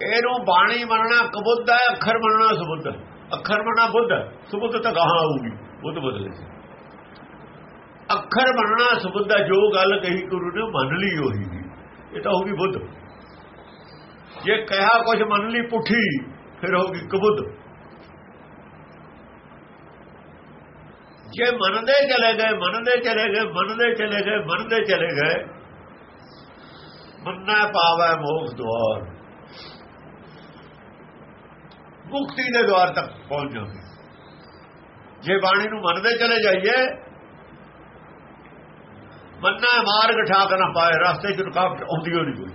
ਇਹਨੂੰ ਬਾਣੀ ਮੰਨਣਾ ਕਬੁੱਧ ਹੈ, ਅੱਖਰ ਮੰਨਣਾ ਸੁਬੁੱਧ ਅੱਖਰ ਮੰਨਣਾ ਬੁੱਧ ਹੈ, ਸੁਬੁੱਧ ਤਾਂ ਗਾਹਾਂ ਆਊਗੀ, ਬੁੱਧ ਬਦਲੇ ਅੱਖਰ ਮੰਨਣਾ ਸੁਬੁੱਧ ਹੈ, ਜੋ ਗੱਲ ਕਹੀ ਗੁਰੂ ਨੇ ਮੰਨ ਲਈ ਉਹੀ ਇਹ ਤਾਂ ਹੋਗੀ ਬੁੱਧ। ਜੇ ਕਿਹਾ ਕੁਝ ਮੰਨ ਲਈ ਪੁੱਠੀ, ਫਿਰ ਹੋਗੀ ਕਬੁੱਧ। ਜੇ ਮੰਨਦੇ ਚਲੇ ਗਏ, ਮੰਨਦੇ ਚਲੇ ਗਏ, ਮੰਨਦੇ ਚਲੇ ਗਏ, ਮੰਨਦੇ ਚਲੇ ਗਏ। ਮੰਨਾ ਪਾਵੈ ਮੋਖ ਦੁਆਰ। ਮੁਕਤੀ ਦੇ ਦੁਆਰ ਤੱਕ ਪਹੁੰਚ ਜਾਂਦੇ। ਜੇ ਬਾਣੀ ਨੂੰ ਮੰਨਦੇ ਚਲੇ ਜਾਈਏ, ਮੰਨਾ ਮਾਰਗ ਠਾਕ ਨਾ ਪਾਏ, ਰਸਤੇ 'ਚ ਰੁਕਾਵਟ ਆਉਂਦੀ ਹੋਣੀ ਕੋਈ।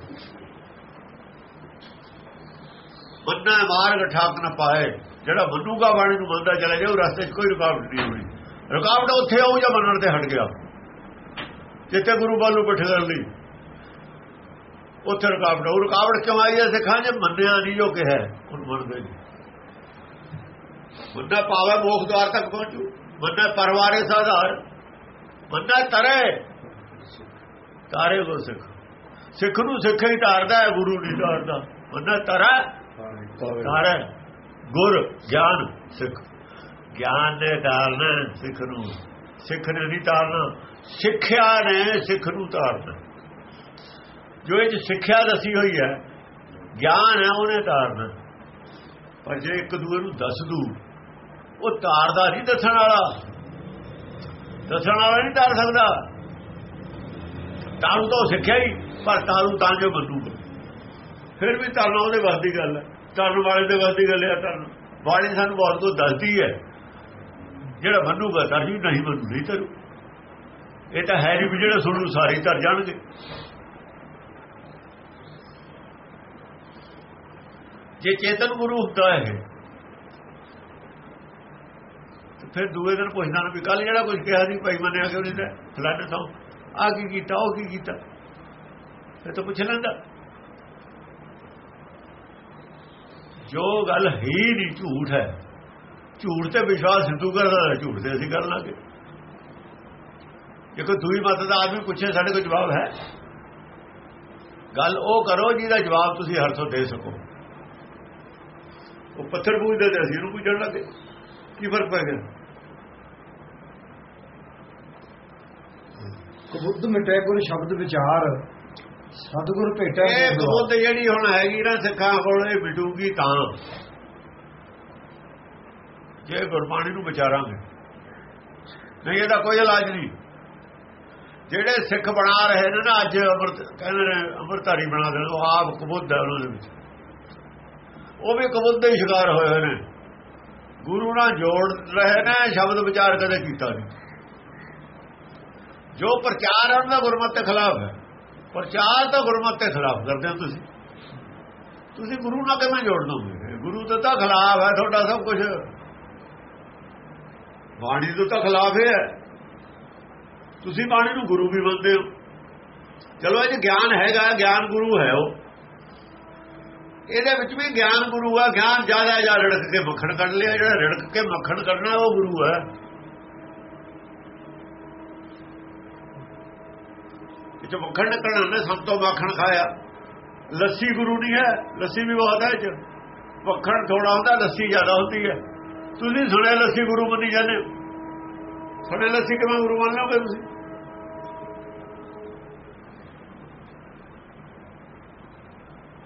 ਮੰਨਾ ਮਾਰਗ ਠਾਕ ਨਾ ਪਾਏ, ਜਿਹੜਾ ਮੰਨੂਗਾ ਬਾਣੀ ਨੂੰ ਮੰਨਦਾ ਚਲੇ ਜਾਏ, ਉਹ ਰਸਤੇ 'ਚ ਕੋਈ ਰੁਕਾਵਟ ਨਹੀਂ ਹੋਣੀ ਰੁਕਾਵਟ ਉੱਥੇ ਆਉ ਜਾਂ ਮੰਨਣ ਤੇ ਹਟ ਗਿਆ? ਜਿੱਥੇ ਗੁਰੂ ਬਾਲੂ ਪਿੱਠ ਕਰ ਲਈ। ਉੱਥੇ ਰੁਕਾਵਟ ਉਹ ਰੁਕਾਵਟ ਕਿਉਂ ਆਈ ਹੈ ਸਿੱਖਾਂ ਜੇ ਮੰਨਿਆ ਨਹੀਂ ਜੋ ਕਿਹਾ ਹੁਣ ਮੰਨਦੇ ਨਹੀਂ ਮੰਨਾ ਪਾਵੇ ਮੋਖ ਦਵਾਰ ਤੱਕ ਪਹੁੰਚੂ। ਮੰਨਾ ਪਰਵਾਰੇ ਸਾਧਾਰ ਮੰਨਾ ਤਰੇ। ਤਾਰੇ ਕੋ ਸਿੱਖ। ਸਿੱਖ ਨੂੰ ਸਿੱਖ ਹੀ ਧਾਰਦਾ ਹੈ ਗੁਰੂ ਨਹੀਂ ਧਾਰਦਾ। ਮੰਨਾ ਤਰਾ। ਤਾਰੇ। ਗੁਰ ਗਿਆਨ ਸਿੱਖ। ਗਿਆਨ ਨੇ ਧਾਰਨਾ ਸਿੱਖ ਨੂੰ, ਸਿੱਖ ਨੇ ਨਹੀਂ ਧਾਰਨਾ ਸਿੱਖਿਆ ਨੇ ਸਿੱਖ ਨੂੰ ਧਾਰਨਾ ਜੋ ਇਹ ਸਿੱਖਿਆ ਦਸੀ ਹੋਈ ਹੈ, ਗਿਆਨ ਹੈ ਉਹਨੇ ਧਾਰਨਾ ਪਰ ਜੇ ਇੱਕ ਦੂਏ ਨੂੰ ਦੱਸ ਦੂ, ਉਹ ਤਾਰਦਾ ਨਹੀਂ ਦੱਸਣ ਵਾਲਾ। ਦੱਸਣ ਵਾਲਾ ਨਹੀਂ ਤਾਰ ਸਕਦਾ। ਤਾਰੂ ਤਾਂ ਸਿੱਖਿਆ ਹੀ, ਪਰ ਤਾਰੂ ਤਾਂ ਜੋ ਬੰਦੂਕ ਫਿਰ ਵੀ ਤਾਰਨਾ ਉਹਦੇ ਵੱਸ ਦੀ ਗੱਲ ਹੈ। ਤਾਰਨ ਵਾਲੇ ਦੇ ਵੱਸ ਦੀ ਗੱਲ ਹੈ, ਤਾਰਨ। ਬਾਣੀ ਸਾਨੂੰ ਬਹੁਤ ਕੁਝ ਦੱਸਦੀ ਹੈ। ਜਿਹੜਾ ਮੰਨੂਗਾ ਤਰ ਜੀ, ਨਹੀਂ ਮੰਨੂ, ਨਹੀਂ ਤਰੂ ਇਹ ਤਾਂ ਹੈ ਨਹੀਂ ਵੀ ਜਿਹੜੇ ਸੁਣੂ ਸਾਰੇ ਤਰ ਜਾਣਗੇ। ਜੇ ਚੇਤਨ ਗੁਰੂ ਹੁੰਦਾ ਹੈ ਫਿਰ ਦੂਏ ਦਿਨ ਪੁੱਛਦਾ ਨਾ ਵੀ ਕੱਲ ਜਿਹੜਾ ਕੁਝ ਕਿਹਾ ਸੀ ਭਾਈ ਮੰਨਿਆ ਕਿਉਂ ਨਹੀਂ ਤੇ ਫਲਾਣੇ ਤੋਂ। ਆ ਕੀ ਕੀਤਾ, ਉਹ ਕੀ ਕੀਤਾ? ਇਹ ਤਾਂ ਪੁੱਛ ਲੈਂਦਾ। ਜੋ ਗੱਲ ਹੀ ਨਹੀਂ ਝੂਠ ਹੈ ਝੂਠ ਤੇ ਵਿਸ਼ਵਾਸ ਸਿੱਧੂ ਕਰਦਾ ਹੈ ਝੂਠ ਤੇ ਅਸੀਂ ਕਰ ਲਾਂਗੇ। ਜੇ ਕੋਈ ਦੂਈ ਮਤ ਦਾ ਆਦਮੀ ਪੁੱਛੇ ਸਾਡੇ ਕੋਲ ਜਵਾਬ ਹੈ। ਗੱਲ ਉਹ ਕਰੋ ਜਿਹਦਾ ਜਵਾਬ ਤੁਸੀਂ ਹਰ ਤੋਂ ਦੇ ਸਕੋ। ਉਹ ਪੱਥਰ ਪੂਜਦੇ ਤੇ ਅਸੀਂ ਨੂੰ ਪੁੱਛਣ ਲੱਗੇ। ਕੀ ਫ਼ਰਕ ਪੈ ਗਿਆ? ਕਬੁੱਧ ਮਿਟੇ ਗੁਰ ਸ਼ਬਦ ਵਿਚਾਰ ਸਤਿਗੁਰ ਭੇਟਾ ਇਹ ਕਬੂਤ ਜਿਹੜੀ ਹੁਣ ਹੈਗੀ ਨਾ ਸਿੱਖਾਂ ਕੋਲ ਇਹ ਮਿਟੂਗੀ ਤਾਂ। ਜੇ ਗੁਰਬਾਣੀ ਨੂੰ ਵਿਚਾਰਾਂਗੇ। ਨਹੀਂ, ਇਹਦਾ ਕੋਈ ਇਲਾਜ ਨਹੀਂ। ਜਿਹੜੇ ਸਿੱਖ ਬਣਾ ਰਹੇ ਨੇ ਨਾ, ਅੱਜ ਅਮਰਤ, ਕਹਿੰਦੇ ਨੇ ਅਮਰਤਾਰੀ ਬਣਾ ਦੇਣ ਉਹ ਆਪ ਕਬੁੱਧ ਹੈ ਉਹਨਾਂ ਦੇ ਵਿੱਚ। ਉਹ ਵੀ ਕਬੁੱਧ ਦੇ ਸ਼ਿਕਾਰ ਹੋਏ ਹੋਏ ਨੇ। ਗੁਰੂ ਨਾਲ ਜੋੜ ਰਹੇ ਨੇ, ਸ਼ਬਦ ਵਿਚਾਰ ਕਦੇ ਕੀਤਾ ਨਹੀਂ। ਜੋ ਪ੍ਰਚਾਰ ਹੈ, ਉਹਨਾਂ ਦਾ ਗੁਰਮਤ ਦੇ ਖਿਲਾਫ ਹੈ। ਪ੍ਰਚਾਰ ਤਾਂ ਗੁਰਮਤ ਦੇ ਖਿਲਾਫ ਕਰਦੇ ਹੋ ਤੁਸੀਂ। ਤੁਸੀਂ ਗੁਰੂ ਨਾਲ ਕਿਵੇਂ ਜੋੜ ਦੋਗੇ ਗੁਰੂ ਤੋਂ ਤਾਂ ਖਿਲਾਫ ਹੈ, ਤੁਹਾਡਾ ਸਭ ਕੁਝ ਬਾਣੀ ਤੋਂ ਤਾਂ ਖਿਲਾਫ ਹੈ। ਤੁਸੀਂ ਬਾਣੀ ਨੂੰ ਗੁਰੂ ਵੀ ਮੰਨਦੇ ਹੋ। ਚਲੋ ਇਹ ਗਿਆਨ ਹੈਗਾ, ਗਿਆਨ ਗੁਰੂ ਹੈ ਉਹ। ਇਹਦੇ ਵਿੱਚ ਵੀ ਗਿਆਨ ਗੁਰੂ ਆ, ਗਿਆਨ ਜ਼ਿਆਦਾ ਜਾਂ ਰੜਕ ਕੇ ਮੱਖਣ ਕੱਢ ਲਿਆ। ਜਿਹੜਾ ਰੜਕ ਕੇ ਮੱਖਣ ਕੱਢਣਾ ਉਹ ਗੁਰੂ ਹੈ। ਇਹ ਮੱਖਣ ਨਿਕਲਣਾ ਸਭ ਤੋਂ ਮੱਖਣ ਖਾਇਆ। ਲੱਸੀ ਗੁਰੂ ਨਹੀਂ ਹੈ, ਲੱਸੀ ਵੀ ਬਹੁਤ ਹੈ ਚ। ਮੱਖਣ ਥੋੜਾ ਹੁੰਦਾ, ਲੱਸੀ ਜ਼ਿਆਦਾ ਹੁੰਦੀ ਹੈ। ਤੁਸੀਂ ਸੁਣਿਆ ਲੱਸੀ ਗੁਰੂ ਮੰਨੀ ਜਾਂਦੇ ਹੋ? ਸੁਣਿਆ ਲੱਸੀ ਕਿਵੇਂ ਗੁਰੂ ਮੰਨ ਲਓਗੇ ਤੁਸੀਂ?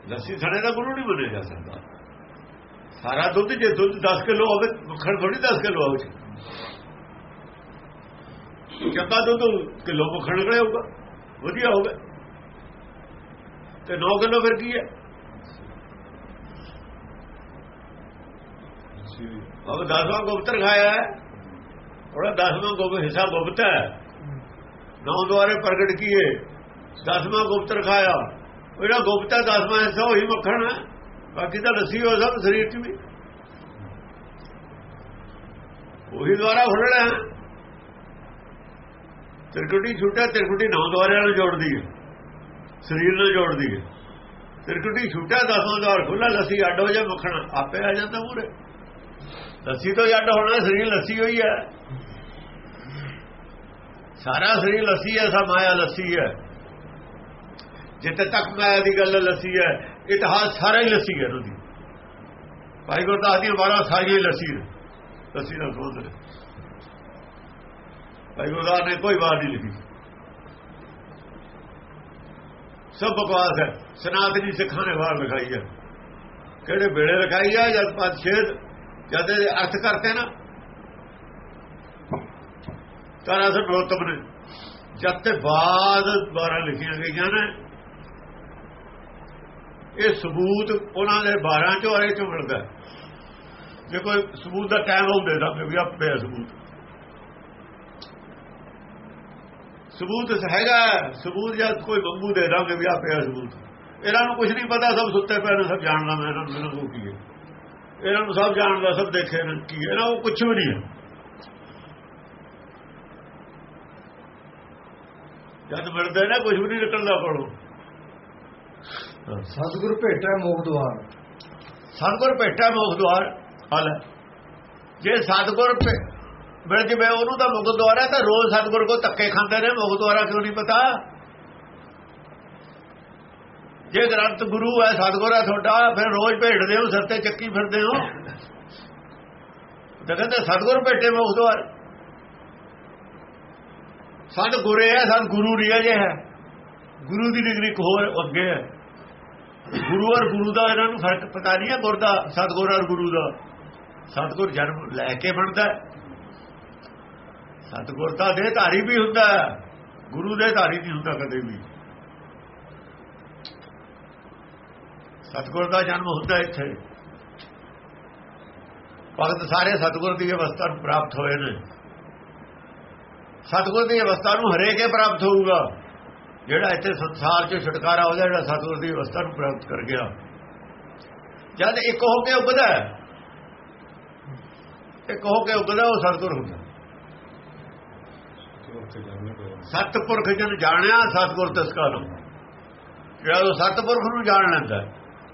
ਲੱਸੀ ਸਣੇ ਦਾ ਗੁਰੂ ਨਹੀਂ ਮੰਨਿਆ ਜਾ ਸਕਦਾ। ਸਾਰਾ ਦੁੱਧ ਜੇ ਦੁੱਧ 10 ਕਿਲੋ ਹੋਵੇ, ਮੱਖਣ ਥੋੜੀ 10 ਕਿਲੋ ਹੋਵੇ। ਚੱਕਾ ਦੁੱਧ ਕਿਲੋ ਮੱਖਣ ਨਿਕਲਿਆ ਹੋਊਗਾ ਵਧੀਆ ਹੋਵੇ। ਤੇ 9 ਕਿਲੋ ਫਿਰ ਕੀ ਹੈ? ਉਹ ਦਸਵਾਂ ਗੁਪਤਰ ਖਾਇਆ ਹੈ ਉਹਦਾ ਦਸਵਾਂ ਗੁਪ ਹਿੱਸਾ ਗੁਪਤ ਹੈ ਨੌ ਦੁਆਰੇ ਪ੍ਰਗਟ ਕੀਏ ਦਸਵਾਂ ਗੁਪਤਰ ਖਾਇਆ ਜਿਹੜਾ ਗੁਪਤਾ ਦਸਵਾਂ ਹਿੱਸਾ ਉਹੀ ਮੱਖਣ ਹੈ ਬਾਕੀ ਤਾਂ ਲੱਸੀ ਹੋ ਸਭ ਸਰੀਰ 'ਚ ਵੀ ਉਹੀ ਦੁਆਰਾ ਖੁੱਲਣਾ ਤਿਰਕੁਟੀ ਛੁੱਟਾ ਤਿਰਕੁਟੀ ਨੌ ਦੁਆਰਿਆਂ ਨੂੰ ਜੋੜਦੀ ਹੈ ਸਰੀਰ ਨਾਲ ਜੋੜਦੀ ਹੈ ਤਿਰਕੁਟੀ ਛੁੱਟਾ ਦਸਵਾਂ ਦੁਆਰ ਖੁੱਲਾ ਲੱਸੀ ਅੱਡ ਹੋ ਜਾ ਮੱਖਣ ਆਪੇ ਆ ਜਾਂਦਾ ਮੂਰੇ ਲੱਸੀ ਤੋਂ ਅੱਡ ਹੋਣਾ, ਸਰੀਰ ਲੱਸੀ ਹੋਈ ਹੈ। ਸਾਰਾ ਸਰੀਰ ਲੱਸੀ ਹੈ, ਸਭ ਮਾਇਆ ਲੱਸੀ ਹੈ। ਜਿੱਥੇ ਤੱਕ ਮਾਇਆ ਦੀ ਗੱਲ ਲੱਸੀ ਹੈ, ਇਤਿਹਾਸ ਸਾਰਾ ਹੀ ਲੱਸੀ ਹੈ ਉਹਦੀ ਭਾਈ ਗੁਰਦਾਸ ਦੀ ਬਾਰਾਂ ਸਾਰੀ ਲੱਸੀ ਹੈ। ਲੱਸੀ ਦਾ ਸੋਧ ਭਾਈ ਗੁਰਦਾਸ ਨੇ ਕੋਈ ਬਾਤ ਨਹੀਂ ਲਿਖੀ। ਸਭ ਬਕਵਾਸ ਹੈ। ਸਨਾਤਨੀ ਸਿੱਖਾਂ ਨੇ ਬਾਹਰ ਲਿਖਾਈ ਹੈ। ਕਿਹੜੇ ਵੇਲੇ ਲਿਖਾਈ ਹੈ? ਜਦ ਪੰਜ ਜਦ ਜਦ ਅਰਥ ਕਰਤੇ ਨਾ, ਤਾਂ ਅਸਰ ਨਰੋਤਮ ਨੇ ਜਦ ਤੇ ਬਾਅਦ 12 ਲਿਖੀਆਂ ਗਈਆਂ ਨੇ, ਇਹ ਸਬੂਤ ਉਹਨਾਂ ਦੇ 12 ਚੋਂ ਆਏ ਚੋਂ ਮਿਲਦਾ ਜੇ ਕੋਈ ਸਬੂਤ ਦਾ ਟਾਈਮ ਹੁੰਦੇ ਤਾਂ ਵੀ ਆਪੇ ਸਬੂਤ। ਸਬੂਤ ਹੈਗਾ ਸਬੂਤ ਜਦ ਕੋਈ ਬੰਬੂ ਦੇ ਦਾਂਗੇ ਵੀ ਆਪੇ ਸਬੂਤ। ਇਹਨਾਂ ਨੂੰ ਕੁਝ ਨਹੀਂ ਪਤਾ, ਸਭ ਸੁੱਤੇ ਪਏ ਨੇ, ਸਭ ਜਾਣਦਾ ਮੈਂ ਇਹਨਾਂ ਨੂੰ ਕੀ ਹੈ। ਇਹਨਾਂ ਨੂੰ ਸਭ ਜਾਣਦਾ ਸਭ ਦੇਖੇ ਨੇ ਕੀ ਹੈ। ਇਹਨਾਂ ਉਹ ਕੁਝ ਵੀ ਨਹੀਂ। ਹੈ ਜਦ ਮਿਲਦੇ ਨੇ ਕੁਝ ਵੀ ਨਹੀਂ ਨਿਕਲਦਾ ਕੋਲੋਂ ਸਤਿਗੁਰ ਭੇਟਾ ਮੋਖ ਦੁਆਰ। ਸਤਗੁਰ ਭੇਟਾ ਮੁਖ ਦਵਾਰ ਹਲ। ਜੇ ਸਤਗੁਰ ਮਿਲ ਜਵੇ ਉਹਨੂੰ ਤਾਂ ਮੁਖ ਦਵਾਰਾ ਤਾਂ ਰੋਜ਼ ਸਤਗੁਰ ਕੋ ਧੱਕੇ ਖਾਂਦੇ ਨੇ ਮੁਖ ਦਵਾਰਾ ਕਿਉਂ ਨਹੀਂ ਪਤਾ? ਜੇ ਗ੍ਰੰਥ ਗੁਰੂ ਹੈ, ਸਤਗੁਰ ਹੈ ਤੁਹਾਡਾ, ਫਿਰ ਰੋਜ਼ ਭੇਟਦੇ ਹੋ, ਸਿਰ ਤੇ ਚੱਕੀ ਫਿਰਦੇ ਹੋ। ਤਾਂ ਕਹਿੰਦੇ, ਸਤਗੁਰ ਭੇਟੇ ਮੁਖ ਦੁਆਰ ਸਤ ਗੁਰੇ ਹੈ, ਸਤ ਗੁਰੂ ਨਹੀਂ ਹੈ। ਜੇ ਹੈ ਗੁਰੂ ਦੀ ਡਿਗਰੀ ਹੋਰ ਅੱਗੇ ਹੈ। ਗੁਰੂ ਔਰ ਗੁਰੂ ਦਾ ਇਹਨਾਂ ਨੂੰ ਫ਼ਰਕ ਪਤਾ ਨਹੀਂ ਹੈ, ਗੁਰ ਦਾ, ਸਤਗੁਰ ਔਰ ਗੁਰੂ ਦਾ। ਸਤਗੁਰ ਜਨਮ ਲੈ ਕੇ ਬਣਦਾ ਸਤਗੁਰ ਦਾ ਦੇ ਧਾਰੀ ਵੀ ਹੁੰਦਾ ਗੁਰੂ ਦੇ ਧਾਰੀ ਨਹੀਂ ਹੁੰਦਾ ਕਦੇ ਵੀ। ਸਤਗੁਰ ਦਾ ਜਨਮ ਹੁੰਦਾ ਇੱਥੇ। ਭਗਤ ਸਾਰੇ ਸਤਗੁਰ ਦੀ ਅਵਸਥਾ ਨੂੰ ਪ੍ਰਾਪਤ ਹੋਏ ਨੇ। ਸਤਗੁਰ ਦੀ ਅਵਸਥਾ ਨੂੰ ਹਰੇਕੇ ਪ੍ਰਾਪਤ ਹੋਊਗਾ। ਜਿਹੜਾ ਇੱਥੇ ਸੰਸਾਰ ਚੋਂ ਛੁਟਕਾਰਾ ਹੋ ਜਾ ਜਿਹੜਾ ਸਤਿਗੁਰ ਦੀ ਅਵਸਥਾ ਨੂੰ ਪ੍ਰਾਪਤ ਕਰ ਗਿਆ। ਜਦ ਇੱਕ ਹੋ ਕੇ ਉੱਗਦਾ ਇੱਕ ਹੋ ਕੇ ਉੱਗਦਾ, ਉਹ ਸਤਿਗੁਰ ਹੁੰਦਾ। ਸਤਪੁਰਖ ਜਨ ਜਾਣਿਆ, ਸਤਿਗੁਰ ਤਿਸ ਕਾ ਜਿਹੜਾ ਉਹ ਸਤਪੁਰਖ ਨੂੰ ਜਾਣ ਲੈਂਦਾ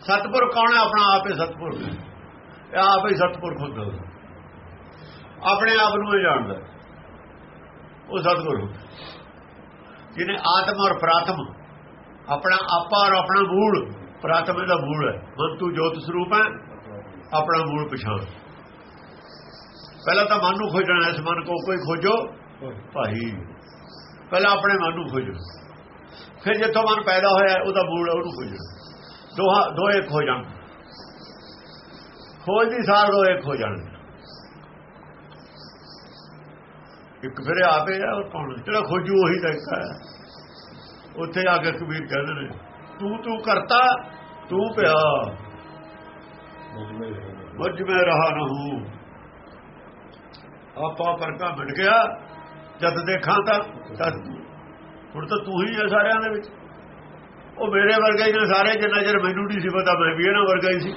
ਸਤਪੁਰ ਕੌਣ ਹੈ? ਆਪਣਾ ਆਪ ਹੀ ਸਤਪੁਰਖ ਇਹ ਆਪ ਹੀ ਸਤਪੁਰਖ ਹੁੰਦਾ ਆਪਣੇ ਆਪ ਨੂੰ ਹੀ ਜਾਣਦਾ। ਉਹ ਸਤਿਗੁਰ। ਜਿਹਨੇ ਆਤਮ ਔਰ ਪ੍ਰਾਤਮ, ਆਪਣਾ ਆਪਾ ਔਰ ਆਪਣਾ ਮੂਲ, ਪ੍ਰਾਤਮ ਦਾ ਮੂਲ ਹੈ। ਮਨ ਤੂੰ ਜੋਤ ਸਰੂਪ ਹੈ, ਆਪਣਾ ਮੂਲ ਪਛਾਣ। ਪਹਿਲਾਂ ਤਾਂ ਮਨ ਨੂੰ ਖੋਜਣਾ, ਇਸ ਮਨ ਕੋ ਕੋਈ ਖੋਜੋ, ਭਾਈ। ਪਹਿਲਾਂ ਆਪਣੇ ਮਨ ਨੂੰ ਖੋਜੋ। ਫਿਰ ਜਿੱਥੋਂ ਮਨ ਪੈਦਾ ਹੋਇਆ, ਉਹਦਾ ਮੂਲ ਹੈ, ਉਹਨੂੰ ਖੋਜੋ ਦੋਹਾ ਦੋ ਇੱਕ ਹੋ ਜਾਣ। ਖੋਜ ਦੀ ਸਾਰ ਦੋ ਇੱਕ ਹੋ ਜਾਣ। ਇੱਕ ਫਿਰ ਆਪੇ ਆ, ਉਹ ਕੌਣ ਜਿਹੜਾ ਖੋਜੂ ਉਹੀ ਤਾਂ ਉੱਥੇ ਆ ਕੇ ਕਬੀਰ ਕਹਿੰਦੇ ਨੇ, ਤੂੰ ਤੂੰ ਕਰਤਾ, ਤੂੰ ਪਿਆ। ਮੁਝ ਮੈਂ ਰਹਾ ਰਹੂੰ। ਆਪਾ ਪਰਕਾ ਮਿਟ ਗਿਆ। ਜਦ ਦੇਖਾਂ ਤਾਂ ਹੁਣ ਤਾਂ ਤੂੰ ਹੀ ਹੈ ਸਾਰਿਆਂ ਦੇ ਵਿੱਚ। ਉਹ ਮੇਰੇ ਵਰਗਾ ਹੀ ਨੇ ਸਾਰੇ ਜਿੰਨਾ ਚਿਰ ਮੈਨੂੰ ਨਹੀਂ ਸੀ ਪਤਾ ਮੈਂ ਵੀ ਇਹਨਾਂ ਵਰਗਾ ਹੀ ਸੀ।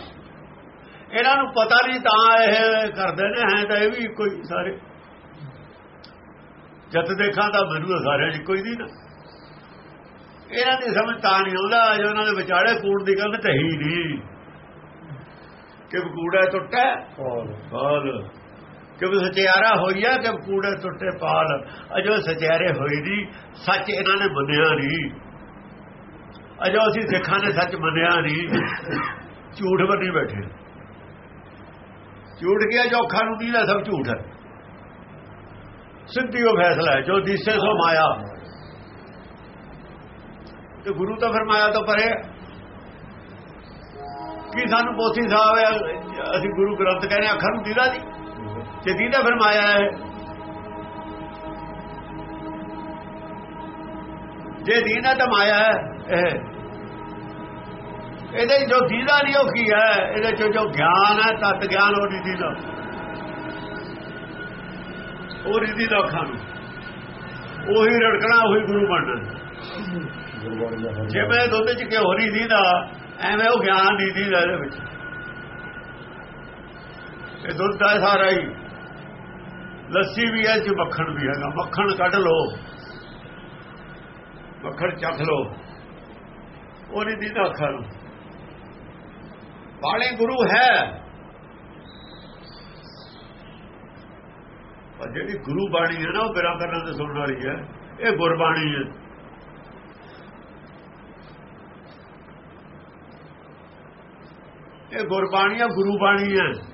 ਇਹਨਾਂ ਨੂੰ ਪਤਾ ਨਹੀਂ ਤਾਂ ਇਹ ਕਰਦੇ ਨੇ ਹੈ ਤਾਂ ਇਹ ਵੀ ਕੋਈ ਸਾਰੇ। ਜਦ ਦੇਖਾਂ ਤਾਂ ਮੈਨੂੰ ਸਾਰਿਆਂ 'ਚ ਕੋਈ ਨਹੀਂ ਨਾ। ਇਹਨਾਂ ਦੀ ਸਮਝ ਤਾਂ ਨਹੀਂ ਆਉਂਦਾ ਜੋ ਉਹਨਾਂ ਦੇ ਵਿਚਾਲੇ ਕੂੜ ਦੀ ਗੱਲ ਤੇ ਹੀ ਨਹੀਂ। ਕਿ ਕੂੜਾ ਟੁੱਟਾ ਪਾਲ। ਕਿ ਸਚਿਆਰਾ ਹੋਈਆ? ਕਿ ਕੂੜੇ ਟੁੱਟੇ ਪਾਲ? ਅਜੋ ਸਚਿਆਰੇ ਹੋਈ ਨਹੀਂ ਸੱਚ ਇਹਨਾਂ ਨੇ ਮੰਨਿਆ ਨਹੀਂ। ਅਜੋ ਅਸੀਂ ਸਿੱਖਾਂ ਨੇ ਸੱਚ ਮੰਨਿਆ ਨਹੀਂ। ਝੂਠ ਬੰਨੀ ਬੈਠੇ। ਝੂਠ ਗਿਆ ਜੋ ਅੱਖਾਂ ਨੂੰ ਦੀਦਾ ਸਭ ਝੂਠ ਹੈ? ਸਿੱਧੀ ਉਹ ਫੈਸਲਾ ਹੈ, ਜੋ ਦਿਸੇ ਸੋ ਮਾਇਆ। ਤੇ ਗੁਰੂ ਤਾਂ ਫਰਮਾਇਆ ਤੋਂ ਪਰੇ ਕੀ ਸਾਨੂੰ ਪੋਥੀ ਸਾਹਿਬ ਅਸੀਂ ਗੁਰੂ ਗ੍ਰੰਥ ਕਹਿੰਦੇ ਅੱਖਾਂ ਨੂੰ ਦੀਦਾ ਨਹੀਂ ਜੇ ਦੀਦਾ ਫਰਮਾਇਆ ਹੈ। ਜੇ ਦੀਦਾ ਤਾਂ ਮਾਇਆ ਹੈ, ਇਹ ਇਹਦੇ ਜੋ ਦੀਦਾ ਨਹੀਂ ਉਹ ਕੀ ਹੈ? ਇਹਦੇ ਚੋਂ ਜੋ ਗਿਆਨ ਹੈ, ਤਤ ਗਿਆਨ ਉਹ ਨਹੀਂ ਦੀਦਾ ਉਹ ਰਿੱਧੀ ਦਾ ਅੱਖਾਂ ਨੂੰ। ਉਹੀ ਰੜਕਣਾ, ਉਹੀ ਗੁਰੂ ਬਣਨਾ। ਜਿਵੇਂ ਦੁੱਧ ਚ ਘਿਓ ਨਹੀਂ ਦੀਦਾ, ਐਵੇਂ ਉਹ ਗਿਆਨ ਨਹੀਂ ਦੀਦਾ ਇਹਦੇ ਵਿੱਚ। ਇਹ ਦੁੱਧ ਦਾ ਸਾਰਾ ਹੀ। ਲੱਸੀ ਵੀ ਹੈ ਚ, ਮੱਖਣ ਵੀ ਹੈਗਾ। ਮੱਖਣ ਕੱਢ ਲੋ ਮੱਖਣ ਚੱਖ ਲੋ ਉਹ ਨਹੀਂ ਦੀਦਾ ਅੱਖਾਂ ਨੂੰ। ਬਾਣੀ ਗੁਰੂ ਹੈ। ਪਰ ਜਿਹੜੀ ਗੁਰੂ ਬਾਣੀ ਹੈ ਨਾ, ਉਹ ਬਿਰਾਂ ਕਰਨ ਦੇ ਸੁਣਨ ਵਾਲੀ ਹੈ। ਇਹ ਗੁਰਬਾਣੀ ਹੈ। ਇਹ ਗੁਰਬਾਣੀ ਹੈ ਗੁਰੂ ਬਾਣੀ ਹੈ।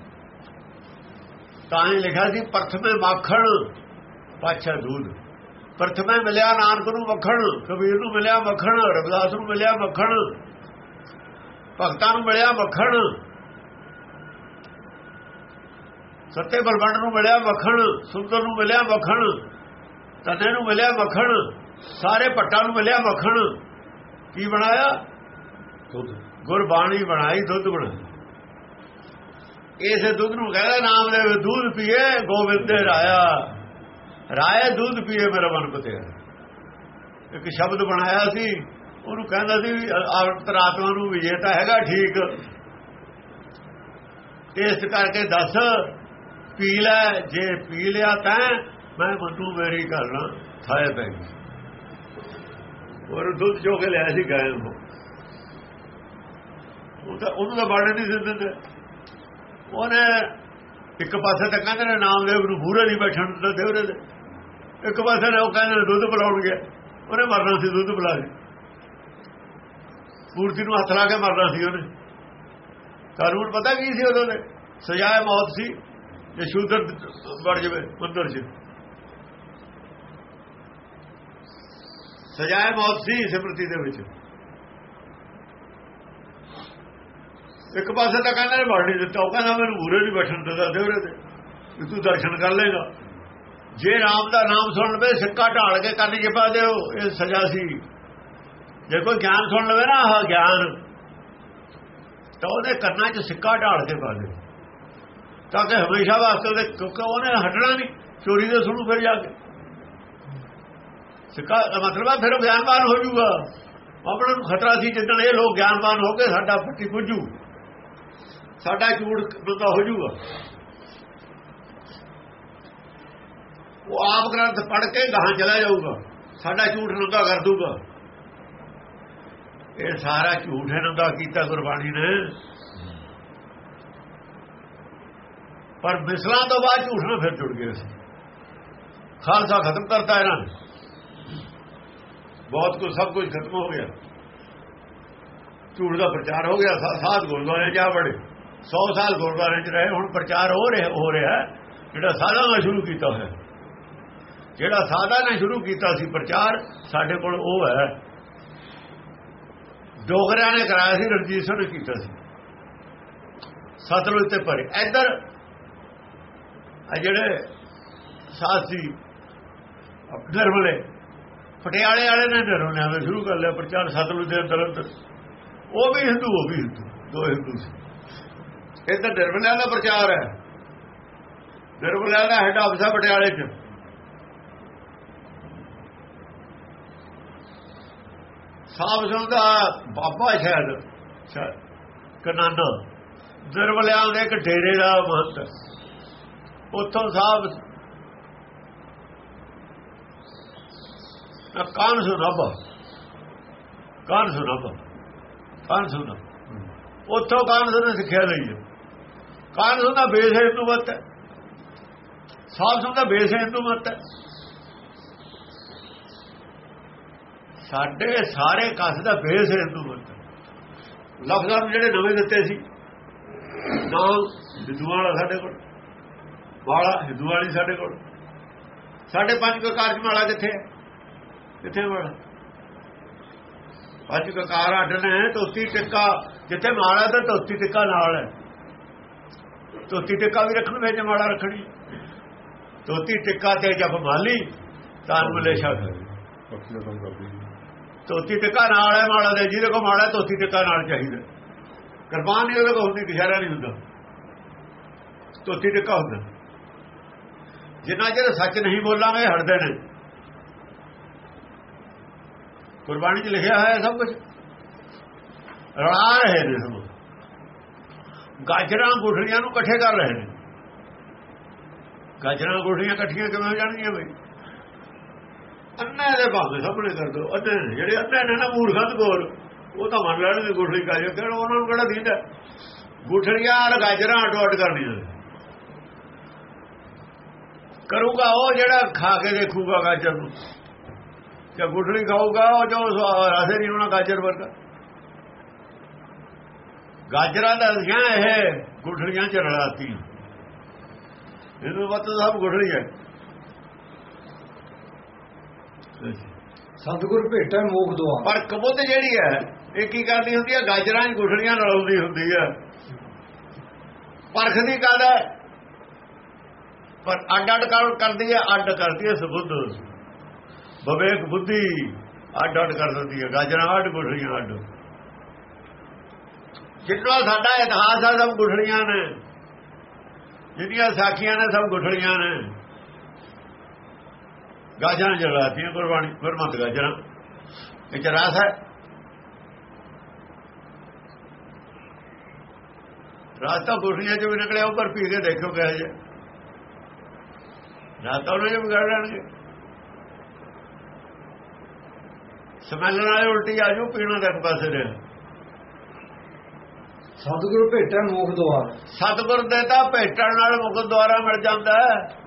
ਤਾਂ ਹੀ ਲਿਖਿਆ ਸੀ, ਪ੍ਰਥਮੇ ਮੱਖਣ, ਪਾਛਾ ਦੂਧ। ਪ੍ਰਥਮੇ ਮਿਲਿਆ ਨਾਨਕ ਨੂੰ ਮੱਖਣ, ਕਬੀਰ ਨੂੰ ਮਿਲਿਆ ਮੱਖਣ, ਰਵਿਦਾਸ ਨੂੰ ਮਿਲਿਆ ਮੱਖਣ। ਭਗਤਾਂ ਨੂੰ ਮਿਲਿਆ ਮੱਖਣ ਸੱਤੇ ਬਲਵੰਡ ਨੂੰ ਮਿਲਿਆ ਮੱਖਣ ਸੁੰਦਰ ਨੂੰ ਮਿਲਿਆ ਮੱਖਣ ਤਨੇ ਨੂੰ ਮਿਲਿਆ ਮੱਖਣ ਸਾਰੇ ਭੱਟਾਂ ਨੂੰ ਮਿਲਿਆ ਮੱਖਣ ਕੀ ਬਣਾਇਆ? ਗੁਰਬਾਣੀ ਬਣਾਈ, ਦੁੱਧ ਬਣਾਇਆ ਇਸੇ ਦੁੱਧ ਨੂੰ ਕਹਿੰਦਾ, ਨਾਮ ਦੇ ਦੁੱਧ ਪੀਏ, ਗੋਬਿੰਦ ਦੇ ਰਾਇਆ। ਰਾਏ ਦੁੱਧ ਪੀਏ, ਮੇਰਾ ਮਨ ਪਤਿਆ ਇੱਕ ਸ਼ਬਦ ਬਣਾਇਆ ਸੀ ਉਹਨੂੰ ਕਹਿੰਦਾ ਸੀ ਵੀ ਅੰਤਰਾਤਮਾ ਨੂੰ ਵਿਜੇ ਤਾਂ ਹੈਗਾ ਠੀਕ। ਇਸ ਕਰਕੇ ਦੱਸ, ਪੀ ਲੈ, ਜੇ ਪੀ ਲਿਆ ਤਾਂ ਮੈਂ ਮੰਨੂ ਮੇਰੀ ਗੱਲ ਨਾ ਥਾਏ ਪੈ ਗਈ। ਔਰ ਦੁੱਧ ਚੋ ਕੇ ਲਿਆ ਸੀ ਗਾਇ ਨੂੰ। ਉਹ ਤਾਂ ਉਹਨੂੰ ਤਾਂ ਬਾਣੇ ਨਹੀਂ ਦਿੰਦੇ। ਉਹਨੇ ਇੱਕ ਪਾਸੇ ਤਾਂ ਕਹਿੰਦੇ ਨੇ ਨਾਮਦੇਵ ਨੂੰ ਬੂਰੇ ਨਹੀਂ ਬੈਠਣ ਦਿੰਦਾ ਦੇਵਰੇ ਦੇ। ਇੱਕ ਪਾਸੇ ਨੇ ਉਹ ਕਹਿੰਦੇ ਨੇ ਦੁੱਧ ਪਿਲਾਉਣਗੇ। ਉਹਨੇ ਮਰਨਾ ਸੀ, ਦੁੱਧ ਪਿਲਾ ਕੇ ਮੂਰਤੀ ਨੂੰ ਹੱਥ ਲਾ ਕੇ ਮਰਨਾ ਸੀ ਉਹਨੇ। ਕਾਨੂੰਨ ਪਤਾ ਕੀ ਸੀ ਉਦੋਂ ਦੇ ਸਜ਼ਾਏ ਮੌਤ ਸੀ। ਜੇ ਸ਼ੂਦਰ ਵੜ ਜਵੇ, ਮੰਦਰ 'ਚ। ਸਜ਼ਾਏ ਮੌਤ ਸੀ ਸਿਮਰਤੀ ਦੇ ਵਿੱਚ। ਇੱਕ ਪਾਸੇ ਤਾਂ ਕਹਿੰਦਾ ਨੇ ਵੜ ਨਹੀਂ ਦਿੱਤਾ, ਉਹ ਕਹਿੰਦਾ ਮੈਨੂੰ ਮੂਰੇ ਨਹੀਂ ਬੈਠਣ ਦਿੰਦਾ ਦੇਵਰੇ ਤੇ। ਵੀ ਤੂੰ ਦਰਸ਼ਨ ਕਰ ਲੇਗਾ ਜੇ ਰਾਮ ਦਾ ਨਾਮ ਸੁਣ ਲਵੇ, ਸਿੱਕਾ ਢਾਲ ਕੇ ਕੰਨ 'ਚ ਪਾ ਦਿਓ, ਇਹ ਸਜ਼ਾ ਸੀ। ਜੇ ਕੋਈ ਗਿਆਨ ਸੁਣ ਲਵੇ ਨਾ ਆਹ ਗਿਆਨ, ਤਾਂ ਉਹਦੇ ਕੰਨਾਂ 'ਚ ਸਿੱਕਾ ਢਾਲ ਕੇ ਪਾ ਦੇ। ਤਾਂ ਕਿ ਹਮੇਸ਼ਾ ਵਾਸਤੇ ਉਹਦੇ, ਕਿਉਂਕਿ ਉਹਨੇ ਹਟਣਾ ਨਹੀਂ, ਚੋਰੀ ਦੇ ਸੁਣੂ ਫਿਰ ਜਾ ਕੇ। ਸਿੱਕਾ ਮਤਲਬ ਆ ਫਿਰ ਉਹ ਗਿਆਨਵਾਨ ਹੋ ਜਾਊਗਾ ਆਪਣੇ ਨੂੰ ਖਤਰਾ ਸੀ ਜਿੱਦਣ ਇਹ ਲੋਕ ਗਿਆਨਵਾਨ ਹੋ ਕੇ ਸਾਡਾ ਫੱਟੀ ਪੁੱਜੂ। ਸਾਡਾ ਝੂਠ ਬੰਦਾ ਹੋ ਜਾਊਗਾ ਉਹ ਆਪ ਗ੍ਰੰਥ ਪੜ ਕੇ ਗਾਹਾਂ ਚਲਾ ਜਾਊਗਾ। ਸਾਡਾ ਝੂਠ ਨੰਗਾ ਕਰ ਦੂਗਾ ਇਹ ਸਾਰਾ ਝੂਠ ਇਹਨਾਂ ਦਾ ਕੀਤਾ ਗੁਰਬਾਣੀ ਨੇ। ਪਰ ਮਿਸਲਾਂ ਤੋਂ ਬਾਅਦ ਝੂਠ ਨਾਲ ਫਿਰ ਜੁੜ ਗਏ ਸੀ ਖਾਲਸਾ ਖਤਮ ਕਰਤਾ ਇਹਨਾਂ ਨੇ। ਬਹੁਤ ਕੁਝ ਸਭ ਕੁਝ ਖਤਮ ਹੋ ਗਿਆ। ਝੂਠ ਦਾ ਪ੍ਰਚਾਰ ਹੋ ਗਿਆ। ਸਾਧ ਗੁਰਦੁਆਰੇ ਜਾ ਬੜੇ 100 ਸਾਲ ਗੁਰਦੁਆਰੇ 'ਚ ਰਹੇ, ਹੁਣ ਪ੍ਰਚਾਰ ਹੋ ਰਿਹਾ ਹੋ ਰਿਹਾ ਜਿਹੜਾ ਸਾਧਾਂ ਨਾਲ ਸ਼ੁਰੂ ਕੀਤਾ ਹੋਇਆ। ਜਿਹੜਾ ਸਾਧਾਂ ਨੇ ਸ਼ੁਰੂ ਕੀਤਾ ਸੀ ਪ੍ਰਚਾਰ, ਸਾਡੇ ਕੋਲ ਉਹ ਹੈ। ਡੋਗਰਿਆਂ ਨੇ ਕਰਾਇਆ ਸੀ, ਰਣਜੀਤ ਸਿੰਘ ਨੇ ਕੀਤਾ ਸੀ। ਸਤਲੁਜ ਤੇ ਭਰੇ। ਇੱਧਰ ਆ ਜਿਹੜੇ ਸਾਥੀ ਨਿਰਮਲੇ, ਪਟਿਆਲੇ ਵਾਲੇ ਨੇ ਨਿਰਮਲੇ ਆਵੇ ਸ਼ੁਰੂ ਕਰ ਲਿਆ, ਪ੍ਰਚਾਰ ਸਤਲੁਜ ਦੇ ਅੰਦਰ ਅੰਦਰ। ਉਹ ਵੀ ਹਿੰਦੂ, ਉਹ ਵੀ ਹਿੰਦੂ, ਦੋ ਹਿੰਦੂ ਸੀ। ਇੱਧਰ ਨਿਰਮਲਿਆਂ ਦਾ ਪ੍ਰਚਾਰ ਹੈ। ਨਿਰਮਲਿਆਂ ਦਾ ਹੈਡ ਆਫਿਸ ਹੈ ਪਟਿਆਲੇ 'ਚ। ਸਾਬ ਦਾ ਬਾਬਾ ਸ਼ਾਇਦ ਕਨਾਨਾ, ਦਰਵਲਿਆਂ ਦੇ ਇੱਕ ਡੇਰੇ ਦਾ ਮਹੰਤ। ਉੱਥੋਂ ਸਾਹਿਬ ਕਾਨ ਸੁਨਾਬਾ ਕਾਨ ਸੁਨਾਬਾ ਕਾਨ ਸੁਣਾ ਉੱਥੋਂ ਕਾਨ ਸੁਨਾ ਸਿੱਖਿਆ ਲਈ ਹੈ। ਕਾਨ ਸੁਨਾ ਬੇਸ ਹਿੰਦੂ ਮਤ ਹੈ। ਸਾਹਿਬ ਸੁਨਾ ਬੇਸ ਹਿੰਦੂ ਮਤ ਹੈ। ਸਾਡੇ ਸਾਰੇ ਕਸ ਦਾ ਬੇਸ ਹਿੰਦੂ ਮਤ। ਲਫ਼ਜ਼ਾਂ ਜਿਹੜੇ ਨਵੇਂ ਦਿੱਤੇ ਸੀ। ਨਾਮ ਹਿੰਦੂ ਵਾਲਾ ਸਾਡੇ ਕੋਲ ਵਾਲਾ ਹਿੰਦੂ ਵਾਲੀ ਸਾਡੇ ਕੋਲ। ਸਾਡੇ ਪੰਜ ਕਕਾਰ ਚ ਮਾਲਾ ਕਿੱਥੇ ਕਿੱਥੇ ਵਾਲਾ ਪੰਜ ਕਕਾਰ ਅੱਡ ਨੇ ਤੋਤੀ ਟਿੱਕਾ, ਜਿੱਥੇ ਮਾਲਾ ਤਾਂ ਤੋਤੀ ਟਿੱਕਾ ਨਾਲ ਹੈ। ਤੋਤੀ ਟਿੱਕਾ ਵੀ ਰੱਖਣ ਵਿੱਚ ਮਾਲਾ ਰੱਖਣੀ। ਤੋਤੀ ਟਿੱਕਾ ਤੇ ਜਪ ਮਾਲੀ, ਤਾਂ ਮਲੇਸ਼ਾ ਕਰੇ ਤੋਤੀ ਟਿੱਕਾ ਨਾਲ ਹੈ, ਮਾੜਾ ਦੇ ਜਿਹਦੇ ਕੋ ਮਾੜਾ ਧੋਤੀ ਟਿੱਕਾ ਨਾਲ ਚਾਹੀਦਾ। ਕੁਰਬਾਨ ਨਹੀਂ ਉਹਦੇ ਕੋ ਹੁੰਦੀ ਕਿਸ਼ਾਰਾ ਨਹੀਂ ਹੁੰਦਾ। ਧੋਤੀ ਟਿੱਕਾ ਹੁੰਦਾ। ਜਿੰਨਾ ਚਿਰ ਸੱਚ ਨਹੀਂ ਬੋਲਾਂਗੇ, ਹਟਦੇ ਨੇ। ਕੁਰਬਾਨੀ 'ਚ ਲਿਖਿਆ ਹੋਇਆ ਸਭ ਕੁਝ ਰਲਾ ਰਹੇ ਨੇ ਸਭ। ਗਾਜਰਾਂ ਗੁਠੜੀਆਂ ਨੂੰ ਇਕੱਠੇ ਕਰ ਰਹੇ ਨੇ। ਗਾਜਰਾਂ ਗੁਠੜੀਆਂ ਇਕੱਠੀਆਂ ਕਿਵੇਂ ਹੋ ਜਾਣਗੀਆਂ ਬਈ? ਅੰਨੇ ਦੇ ਭਾਵੇਂ ਸਾਹਮਣੇ ਕਰ ਦੋ। ਅੱਧੇ ਜਿਹੜੇ ਅੰਨੇ ਨੇ ਨਾ ਮੂਰਖਾਂ ਦੇ ਕੋਲ, ਉਹ ਤਾਂ ਮੰਨ ਲੈਣ ਦੀ ਗੁਠੜੀ ਕਾਜੇ ਕਿਹੜਾ ਉਹਨਾਂ ਨੂੰ ਕਿਹੜਾ ਦੀਦਾ ਗੁਠੜੀਆਂ ਔਰ ਗਾਜਰਾਂ ਅਟੋ ਅਟ ਕਰਨੀਆਂ ਕਰੂਗਾ ਉਹ ਜਿਹੜਾ ਖਾ ਕੇ ਦੇਖੂਗਾ ਗਾਜਰ ਨੂੰ। ਕਿ ਗੁਠੜੀ ਖਾਊਗਾ ਉਹ ਜੋ ਰਾਸੇ ਨਹੀਂ ਹੋਣਾ ਗਾਜਰ ਵਰਗਾ। ਗਾਜਰਾਂ ਦਾ ਅਧਿਆਨ ਇਹ ਗੁਠੜੀਆਂ ਚ ਰਲਾਤੀ ਇਹਨੂੰ ਮਤ ਸਭ ਗੁਠੜੀ ਹੈ। ਸਤਿਗੁਰ ਭੇਟਾ ਮੋਖ ਦੁਆ। ਪਰ ਕਬੁੱਧ ਜਿਹੜੀ ਹੈ, ਇਹ ਕੀ ਕਰਦੀ ਹੁੰਦੀ ਹੈ? ਗਾਜਰਾਂ ਦੀ ਗੁਠੜੀਆਂ ਰਲਾਉਂਦੀ ਹੁੰਦੀ ਹੈ। ਪਰਖ ਦੀ ਗੱਲ ਹੈ। ਪਰ ਅੱਡ ਅੱਡ ਕਰਦੀ ਹੈ, ਅੱਡ ਕਰਦੀ ਹੈ ਸਬੁੱਧ। ਵਿਵੇਕ ਬੁੱਧੀ ਅੱਡ ਅੱਡ ਕਰ ਦਿੰਦੀ ਹੈ। ਗਾਜਰਾਂ ਅੱਡ, ਗੁਠੜੀਆਂ ਅੱਡ। ਜਿੰਨਾ ਸਾਡਾ ਇਤਿਹਾਸ ਆ ਸਭ ਗੁਠੜੀਆਂ ਨੇ। ਜਿਹੜੀਆਂ ਸਾਖੀਆਂ ਨੇ, ਸਭ ਗੁਠੜੀਆਂ ਨੇ। ਗਾਜਰਾਂ ਜਲਾਤੀਆਂ ਗੁਰਬਾਣੀ ਗੁਰਮਤ ਗਾਜਰਾਂ। ਇਹ ਚ ਰਸ ਹੈ। ਰਾਤਾ ਗੁਠਲੀਆਂ ਚ ਵੀ ਨਿਕਲਿਆ ਉੱਪਰ ਪੀ ਕੇ ਦੇਖੋ ਕਿਹੋ ਜਿਹਾ। ਰਾਤਾ ਉਹਨਾਂ ਨੂੰ ਵਿਗੜ ਲੈਣਗੇ। ਸਮੈਲ ਨਾਲ ਉਲਟੀ ਆ ਜੂ ਪੀਣਾ ਦਾ ਪਾਸੇ ਰਿਹਾ ਸਤਿਗੁਰੂ ਭੇਟਾ ਮੋਖ ਦਵਾਰ ਸਤਿਗੁਰ ਦੇ ਤਾਂ ਭੇਟਣ ਨਾਲ ਮੁਖ ਦੁਆਰਾ ਮਿਲ ਜਾਂਦਾ ਹੈ।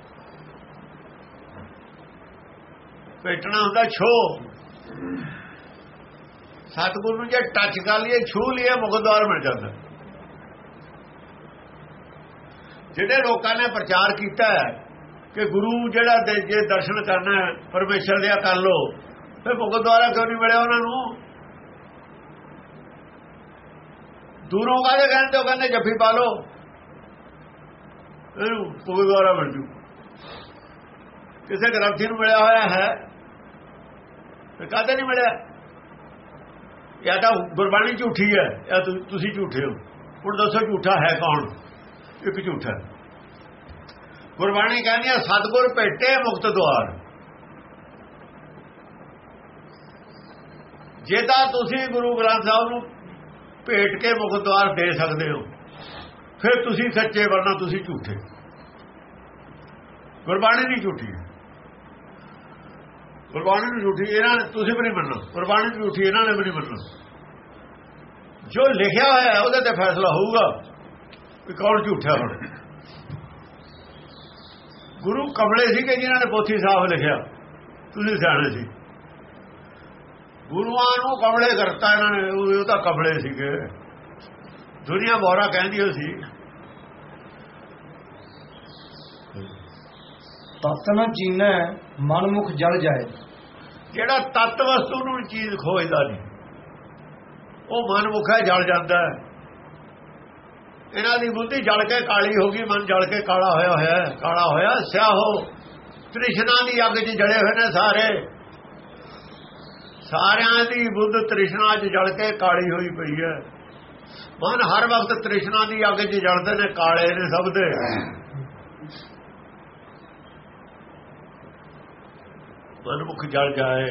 ਭੇਟਣਾ ਹੁੰਦਾ ਛੋ ਸਤਿਗੁਰ ਨੂੰ ਜੇ ਟੱਚ ਕਰ ਲਈਏ ਛੂ ਲਈਏ ਮੁਖ ਦੁਆਰ ਮਿਲ ਜਾਂਦਾ। ਜਿਹੜੇ ਲੋਕਾਂ ਨੇ ਪ੍ਰਚਾਰ ਕੀਤਾ ਕਿ ਗੁਰੂ ਜਿਹੜਾ ਜੇ ਦਰਸ਼ਨ ਕਰਨਾ ਹੈ, ਪਰਮੇਸ਼ਰ ਦੇ ਕਰ ਲੋ ਫਿਰ ਮੁਖ ਦੁਆਰਾ ਕਿਉਂ ਨਹੀਂ ਮਿਲਿਆ ਉਹਨਾਂ ਨੂੰ? ਦੂਰੋਂ ਕਾਹਦੇ ਕਹਿੰਦੇ ਉਹ ਕਹਿੰਦੇ ਜੱਫੀ ਪਾ ਲੋ ਇਹਨੂੰ ਕੋਈ ਮਿਲ ਜੂ। ਕਿਸੇ ਗ੍ਰੰਥੀ ਨੂੰ ਮਿਲਿਆ ਹੋਇਆ ਹੈ ਤੇ ਕਾਹਦੇ ਨਹੀਂ ਮਿਲਿਆ? ਜਾਂ ਤਾਂ ਗੁਰਬਾਣੀ ਝੂਠੀ ਹੈ, ਜਾਂ ਤੁਸੀਂ ਝੂਠੇ ਹੋ। ਹੁਣ ਦੱਸੋ ਝੂਠਾ ਹੈ ਕੌਣ? ਇੱਕ ਝੂਠਾ ਗੁਰਬਾਣੀ ਕਹਿੰਦੀ ਹੈ ਸਤਗੁਰ ਭੇਟੇ ਮੁਕਤ ਦੁਆਰ। ਜੇ ਤਾਂ ਤੁਸੀਂ ਗੁਰੂ ਗ੍ਰੰਥ ਸਾਹਿਬ ਨੂੰ ਭੇਟ ਕੇ ਮੁਕਤ ਦੁਆਰ ਦੇ ਸਕਦੇ ਹੋ, ਫਿਰ ਤੁਸੀਂ ਸੱਚੇ ਵਰਨਾ ਤੁਸੀਂ ਝੂਠੇ। ਗੁਰਬਾਣੀ ਨਹੀਂ ਝੂਠੀ ਗੁਰਬਾਣੀ ਨੂੰ ਝੂਠੀ, ਇਹਨਾਂ ਨੇ ਤੁਸੀਂ ਵੀ ਨਹੀਂ ਮੰਨਣਾ ਗੁਰਬਾਣੀ ਨੂੰ ਝੂਠੀ, ਇਹਨਾਂ ਨੇ ਵੀ ਨਹੀਂ ਮੰਨਣਾ ਜੋ ਲਿਖਿਆ ਹੋਇਆ ਉਹਦੇ ਤੇ ਫੈਸਲਾ ਹੋਊਗਾ ਕਿ ਕੌਣ ਝੂਠਾ ਹੁਣ। ਗੁਰੂ ਕਮਲੇ ਸੀਗੇ ਕਿ ਜਿਨ੍ਹਾਂ ਨੇ ਪੋਥੀ ਸਾਹਿਬ ਲਿਖਿਆ? ਤੁਸੀਂ ਸਿਆਣੇ ਸੀ। ਗੁਰੂਆਂ ਨੂੰ ਕਮਲੇ ਕਰਤਾ ਇਹਨਾਂ ਨੇ, ਉਹ ਤਾਂ ਕਮਲੇ ਸੀਗੇ। ਦੁਨੀਆ ਬੋਰਾ ਕਹਿੰਦੀ ਹੋ ਸੀ। ਤਤ ਨਾ ਚੀਨੈ ਮਨਮੁਖ ਜਲ ਜਾਏ। ਜਿਹੜਾ ਤਤ ਵਸਤੂ ਨੂੰ ਚੀਜ਼ ਖੋਜਦਾ ਨਹੀਂ, ਉਹ ਮਨ ਹੈ, ਜਲ ਜਾਂਦਾ ਹੈ। ਇਹਨਾਂ ਦੀ ਬੁੱਧੀ ਜਲ ਕੇ ਕਾਲੀ ਹੋ ਗਈ, ਮਨ ਜਲ ਕੇ ਕਾਲਾ ਹੋਇਆ ਹੋਇਆ ਹੈ, ਕਾਲਾ ਹੋਇਆ, ਸਿਆਹੋ। ਤ੍ਰਿਸ਼ਨਾ ਦੀ ਅੱਗ 'ਚ ਜਲੇ ਹੋਏ ਨੇ ਸਾਰੇ। ਸਾਰਿਆਂ ਦੀ ਬੁੱਧ ਤ੍ਰਿਸ਼ਨਾ 'ਚ ਜਲ ਕੇ ਕਾਲੀ ਹੋਈ ਪਈ ਹੈ। ਮਨ ਹਰ ਵਕਤ ਤ੍ਰਿਸ਼ਨਾ ਦੀ ਅੱਗ 'ਚ ਜਲਦੇ ਨੇ, ਕਾਲੇ ਨੇ ਸਭ ਦੇ। ਮਨ ਮੁਖ ਜਲ ਜਾਏ।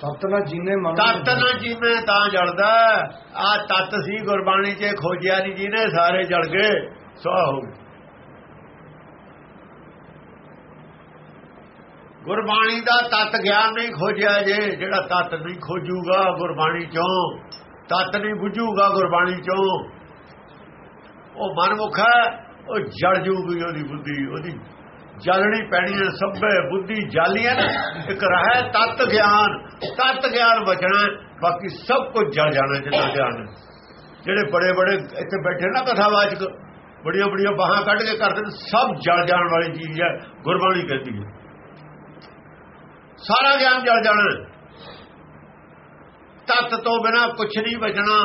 ਤਤ ਨਾ ਜੀਨੇ ਮਨ ਤਤ ਨਾ ਜੀਵੇਂ ਤਾਂ ਜਲਦਾ। ਆ ਤਤ ਸੀ ਗੁਰਬਾਣੀ 'ਚ ਖੋਜਿਆ ਨਹੀਂ ਜਿਹਨੇ ਸਾਰੇ ਜਲ ਗਏ। ਸੋ ਹੋ ਗਏ। ਗੁਰਬਾਣੀ ਦਾ ਤਤ ਗਿਆਨ ਨਹੀਂ ਖੋਜਿਆ ਜੇ ਜਿਹੜਾ ਤਤ ਨਹੀਂ ਖੋਜੂਗਾ ਗੁਰਬਾਣੀ ਚੋਂ ਤਤ ਨਹੀਂ ਬੁੱਝੂਗਾ ਗੁਰਬਾਣੀ ਚੋਂ। ਉਹ ਮਨਮੁਖ ਹੈ ਉਹ ਜਲ ਜੂਗੀ ਉਹਦੀ ਬੁੱਧੀ ਉਹਦੀ ਜਲਣੀ ਪੈਣੀ ਹੈ, ਸਭੇ ਬੁੱਧੀ ਜਾਲੀਆਂ ਇੱਕ ਰਹਿ ਤਤ ਗਿਆਨ। ਤਤ ਗਿਆਨ ਬਚਣਾ ਬਾਕੀ ਸਭ ਕੁਝ ਜਲ ਜਾਣਾ ਜਿੰਨਾ ਗਿਆਨ ਜਿਹੜੇ ਬੜੇ ਬੜੇ ਇੱਥੇ ਬੈਠੇ ਨਾ ਕਥਾਵਾਚਕ, ਬੜੀਆਂ ਬੜੀਆਂ ਬਾਹਾਂ ਕੱਢ ਕੇ ਕਰਦੇ ਸਭ ਜਲ ਜਾਣ ਵਾਲੀ ਚੀਜ਼ ਹੈ, ਗੁਰਬਾਣੀ ਕਹਿੰਦੀ ਹੈ। ਸਾਰਾ ਗਿਆਨ ਜਲ ਜਾਣਾ ਹੈ। ਤਤ ਤੋਂ ਬਿਨਾ ਕੁਝ ਨਹੀਂ ਬਚਣਾ।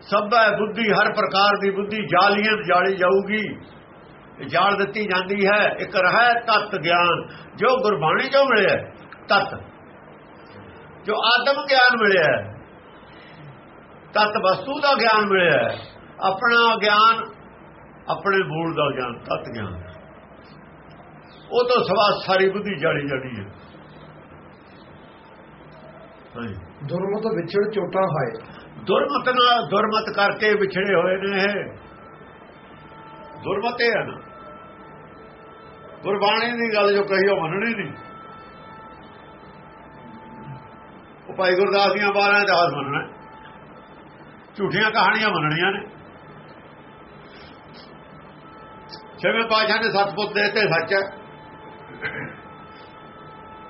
ਸਭ ਬੁੱਧੀ, ਹਰ ਪ੍ਰਕਾਰ ਦੀ ਬੁੱਧੀ ਜਾਲੀਆਂ ਜਾਲੀ ਜਾਊਗੀ। ਜਾਲ ਦਿੱਤੀ ਜਾਂਦੀ ਹੈ। ਇੱਕ ਰਹਿ ਤਤ ਗਿਆਨ। ਜੋ ਗੁਰਬਾਣੀ ਚੋਂ ਮਿਲਿਆ ਤਤ। ਜੋ ਆਤਮ ਗਿਆਨ ਮਿਲਿਆ ਹੈ, ਤਤ ਵਸਤੂ ਦਾ ਗਿਆਨ ਮਿਲਿਆ ਆਪਣਾ ਗਿਆਨ ਆਪਣੇ ਮੂਲ ਦਾ ਗਿਆਨ ਤਤ ਗਿਆਨ। ਉਹ ਤੋਂ ਸਵਾ ਸਾਰੀ ਬੁੱਧੀ ਜਾਲੀ ਜਾਣੀ ਹੈ। ਦੁਰਮਤ ਵਿਛੜ ਚੋਟਾਂ ਖਾਏ ਦੁਰਮਤ ਨਾਲ ਦੁਰਮਤ ਕਰਕੇ ਵਿਛੜੇ ਹੋਏ ਨੇ ਇਹ। ਦੁਰਮਤ ਇਹ ਹੈ ਨਾ। ਗੁਰਬਾਣੀ ਦੀ ਗੱਲ ਜੋ ਕਹੀ ਉਹ ਮੰਨਣੀ ਨਹੀਂ। ਉਹ ਭਾਈ ਗੁਰਦਾਸ ਦੀਆਂ 12 ਇਤਿਹਾਸ ਮੰਨਣਾ ਝੂਠੀਆਂ ਕਹਾਣੀਆਂ ਮੰਨਣੀਆਂ ਨੇ। ਛੇਵੇਂ ਪਾਸ਼ਾ ਨੇ ਸੱਤ ਪੁੱਤ ਦੇ ਤੇ ਸੱਚ ਹੈ।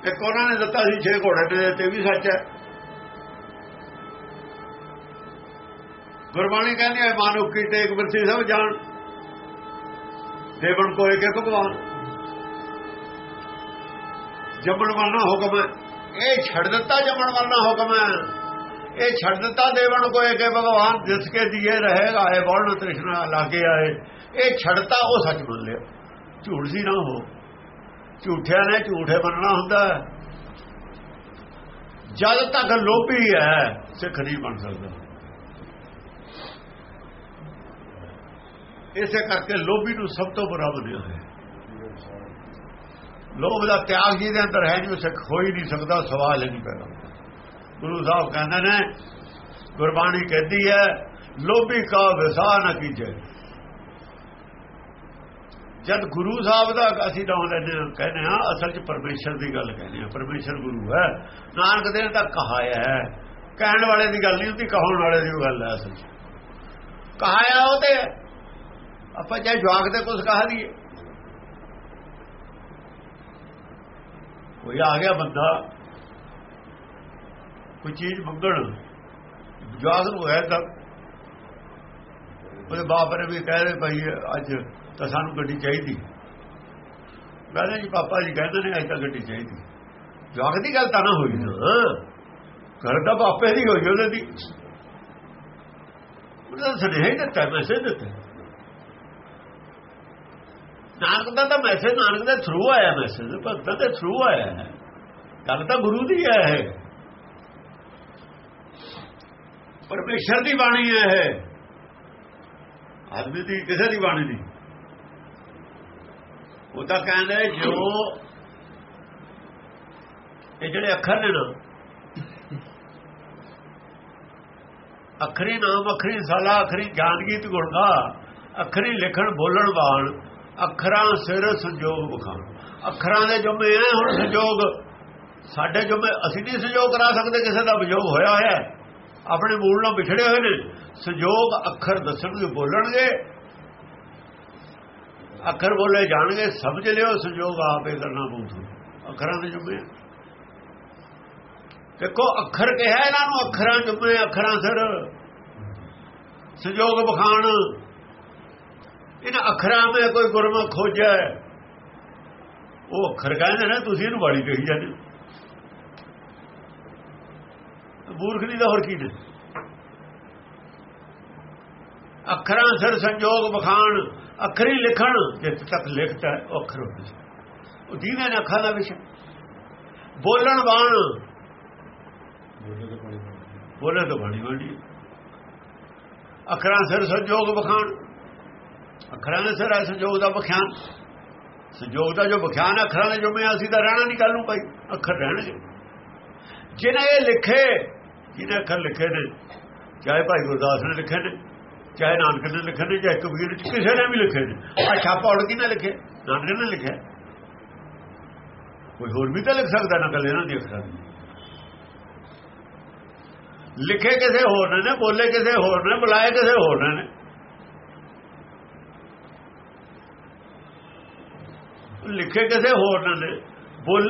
ਇੱਕ ਉਹਨਾਂ ਨੇ ਦਿੱਤਾ ਸੀ ਛੇ ਘੋੜੇ ਤੇ ਤੇ ਵੀ ਸੱਚ ਹੈ। ਗੁਰਬਾਣੀ ਕਹਿੰਦੀ ਹੈ ਮਾਨੁ ਕੀ ਟੇਕ ਬਿਰਸੀ ਸਭ ਜਾਣ। ਦੇਵਨ ਕੋਏ ਕੇ ਭਗਵਾਨ। ਜੰਮਣ ਵਾਲਾ ਹੁਕਮ ਹੈ। ਇਹ ਛੱਡ ਦਿੱਤਾ ਜੰਮਣ ਵਾਲਾ ਹੁਕਮ ਹੈ। ਇਹ ਛੱਡ ਦਿੱਤਾ ਦੇਵਨ ਕੋਏ ਕੇ ਭਗਵਾਨ ਜਿਸ ਕੇ ਦੀਏ ਰਹੇਗਾ, ਇਹ ਵਰਣ ਤ੍ਰਿਸ਼ਨਾ ਲਾਗੇ ਆਏ। ਇਹ ਛੱਡਤਾ ਉਹ ਸੱਚ ਮੰਨ ਲਿਆ। ਝੂਠ ਸੀ ਨਾ ਹੋ ਝੂਠਿਆਂ ਨੇ ਝੂਠੇ ਮੰਨਣਾ ਹੁੰਦਾ ਜਦ ਤੱਕ ਲੋਭੀ ਹੈ, ਸਿੱਖ ਨਹੀਂ ਬਣ ਸਕਦਾ। ਇਸੇ ਕਰਕੇ ਲੋਭੀ ਨੂੰ ਸਭ ਤੋਂ ਬੁਰਾ ਬਣਿਆ ਹੈ। ਲੋਭ ਦਾ ਤਿਆਗ ਜੀ ਦੇ ਅੰਦਰ ਹੈ ਨਹੀਂ ਸਿੱਖ ਹੋ ਹੀ ਨਹੀਂ ਸਕਦਾ, ਸਵਾਲ ਹੀ ਨਹੀਂ ਪੈਦਾ। ਗੁਰੂ ਸਾਹਿਬ ਕਹਿੰਦੇ ਨੇ, ਗੁਰਬਾਣੀ ਕਹਿੰਦੀ ਹੈ, ਲੋਭੀ ਕਾ ਵਿਸਾ ਨਾ ਕੀਜੇ। ਜਦ ਗੁਰੂ ਸਾਹਿਬ ਦਾ ਅਸੀਂ ਨਾਮ ਲੈਂਦੇ ਹਾਂ, ਕਹਿੰਦੇ ਹਾਂ, ਅਸਲ 'ਚ ਪਰਮੇਸ਼ਰ ਦੀ ਗੱਲ ਕਹਿੰਦੇ ਹਾਂ, ਪਰਮੇਸ਼ਰ ਗੁਰੂ ਹੈ। ਨਾਨਕ ਦੇਵ ਤਾਂ ਕਹਾਇਆ ਹੈ। ਕਹਿਣ ਵਾਲੇ ਦੀ ਗੱਲ ਨਹੀਂ ਹੁੰਦੀ, ਕਹਾਉਣ ਵਾਲੇ ਦੀ ਗੱਲ ਹੈ ਅਸਲ 'ਚ। ਕਹਾਇਆ ਉਹ ਤੇ ਆਪਾਂ ਜੇ ਜਵਾਕ ਤੇ ਕੁਝ ਕਹਾ ਦਈਏ। ਕੋਈ ਆ ਗਿਆ ਬੰਦਾ, ਕੋਈ ਚੀਜ਼ ਮੰਗਣ ਜਵਾਕ ਨੂੰ ਹੈ ਤਾਂ ਉਹਦੇ ਬਾਪ ਨੇ ਵੀ ਕਹਿ ਰਹੇ ਭਾਈ, ਅੱਜ ਤਾਂ ਸਾਨੂੰ ਗੱਡੀ ਚਾਹੀਦੀ। ਕਹਿੰਦੇ ਜੀ, ਪਾਪਾ ਜੀ ਕਹਿੰਦੇ ਨੇ, ਅੱਜ ਤਾਂ ਗੱਡੀ ਚਾਹੀਦੀ। ਜਵਾਕ ਦੀ ਗੱਲ ਤਾਂ ਨਾ ਹੋਈ। ਨਾ ਘਰ ਦਾ ਬਾਪੇ ਦੀ ਹੋਈ ਉਹਨੇ ਦੀ। ਉਹਦਾ ਸੁਨੇਹਾ ਹੀ ਦਿੱਤਾ, ਮੈਸੇਜ ਦਿੱਤਾ। ਨਾਨਕ ਦਾ ਤਾਂ ਮੈਸੇਜ ਨਾਨਕ ਦੇ ਥਰੂ ਆਇਆ ਮੈਸੇਜ ਭਗਤਾਂ ਦੇ ਥਰੂ ਆਇਆ ਹੈ। ਗੱਲ ਤਾਂ ਗੁਰੂ ਦੀ ਹੈ ਇਹ। ਪਰਮੇਸ਼ਰ ਦੀ ਬਾਣੀ ਹੈ ਇਹ। ਆਦਮੀ ਦੀ ਕਿਸੇ ਦੀ ਬਾਣੀ ਨਹੀਂ। ਉਹ ਤਾਂ ਕਹਿੰਦੇ ਜੋ ਇਹ ਜਿਹੜੇ ਅੱਖਰ ਨੇ ਨਾ, ਅਖਰੀ ਨਾਮ, ਅਖਰੀ ਸਾਲਾ ਅਖਰੀ ਗਿਆਨ ਗੀਤ ਗੁਣਗਾ ਅਖਰੀ ਲਿਖਣ, ਬੋਲਣ, ਬਾਣ। ਅੱਖਰਾਂ ਸਿਰ ਸੰਜੋਗ ਬਖਾਣ ਅੱਖਰਾਂ ਦੇ ਜੁਮੇ ਐ ਹੁਣ ਸੰਜੋਗ। ਸਾਡੇ ਜੁਮੇ ਅਸੀਂ ਨਹੀਂ ਸੰਜੋਗ ਕਰਾ ਸਕਦੇ, ਕਿਸੇ ਦਾ ਵਿਜੋਗ ਹੋਇਆ ਹੋਇਆ। ਆਪਣੇ ਮੂਲ ਨਾਲ ਵਿਛੜੇ ਹੋਏ ਨੇ। ਸੰਜੋਗ ਅੱਖਰ ਦੱਸਣਗੇ, ਬੋਲਣਗੇ। ਅੱਖਰ ਬੋਲੇ ਜਾਣਗੇ, ਸਮਝ ਲਿਓ, ਸੰਜੋਗ ਆਪੇ ਕਰਨਾ ਪਊ ਅੱਖਰਾਂ ਦੇ ਜੁਮੇ ਦੇਖੋ, ਅੱਖਰ ਕਿਹਾ ਇਹਨਾਂ ਨੂੰ, ਅੱਖਰਾਂ ਜੁਮੇ, ਅੱਖਰਾਂ ਸਿਰ। ਸੰਜੋਗ ਬਖਾਣ ਇਹਨਾਂ ਅੱਖਰਾਂ ਵਿੱਚ ਕੋਈ ਗੁਰਮੁਖ ਖੋਜਿਆ ਉਹ ਅੱਖਰ ਕਹਿੰਦੇ ਨੇ ਤੁਸੀਂ ਇਹਨੂੰ ਬਾੜੀ ਕਹੀ ਜਾਂਦੇ ਮੂਰਖ ਨਹੀਂ ਦਾ ਹੋਰ ਕੀ ਨੇ? ਅੱਖਰਾਂ ਸਿਰ ਸੰਜੋਗ ਬਖਾਣ ਅੱਖਰੀ ਲਿਖਣ ਜਿੱਥੇ ਤੱਕ ਲਿਖਤਾ ਉਹ ਅੱਖਰ ਹੁੰਦੇ ਉਹ ਦੀਨੇ ਨੇ ਅੱਖਾਂ ਦਾ ਵਿਸ਼ਾ। ਬੋਲਣ ਬਾਣ ਬੋਲੇ ਤਾਂ ਬਾਣੀ ਬਾਣੀ ਅੱਖਰਾਂ ਸਿਰ ਸੰਜੋਗ ਬਖਾਣ ਅੱਖਰਾਂ ਦੇ ਸਿਰ ਸੰਜੋਗ ਦਾ ਬਖਿਆਨ ਸੰਜੋਗ ਦਾ ਜੋ ਬਖਿਆਨ ਅੱਖਰਾਂ ਦੇ ਜੁਮੇ ਅਸੀਂ ਤਾਂ ਰਹਿਣਾ ਨਹੀਂ ਕੱਲ ਨੂੰ ਭਾਈ, ਅੱਖਰ ਰਹਿਣਗੇ ਜਿਹਨੇ ਇਹ ਲਿਖੇ ਜਿਹਨੇ ਅੱਖਰ ਲਿਖੇ ਨੇ, ਚਾਹੇ ਭਾਈ ਗੁਰਦਾਸ ਨੇ ਲਿਖੇ ਨੇ, ਚਾਹੇ ਨਾਨਕ ਨੇ ਲਿਖੇ ਨੇ, ਚਾਹੇ ਕਬੀਰ ਕਿਸੇ ਨੇ ਵੀ ਲਿਖੇ ਨੇ। ਆ ਛਾਪਾ ਉੜ ਕੀ ਲਿਖੇ ਨਾਨਕ ਨੇ ਲਿਖਿਆ। ਕੋਈ ਹੋਰ ਵੀ ਤਾਂ ਲਿਖ ਸਕਦਾ ਨਾ ਕੱਲ ਇਹਨਾਂ ਦੀ ਅੱਖਰਾਂ ਲਿਖੇ ਕਿਸੇ ਹੋਰ ਨੇ ਬੋਲੇ ਕਿਸੇ ਹੋਰ ਨੇ, ਬੁਲਾਏ ਕਿਸੇ ਹੋਰ ਨੇ। ਲਿਖੇ ਕਿਸੇ ਹੋਰ ਨੇ ਬੋਲ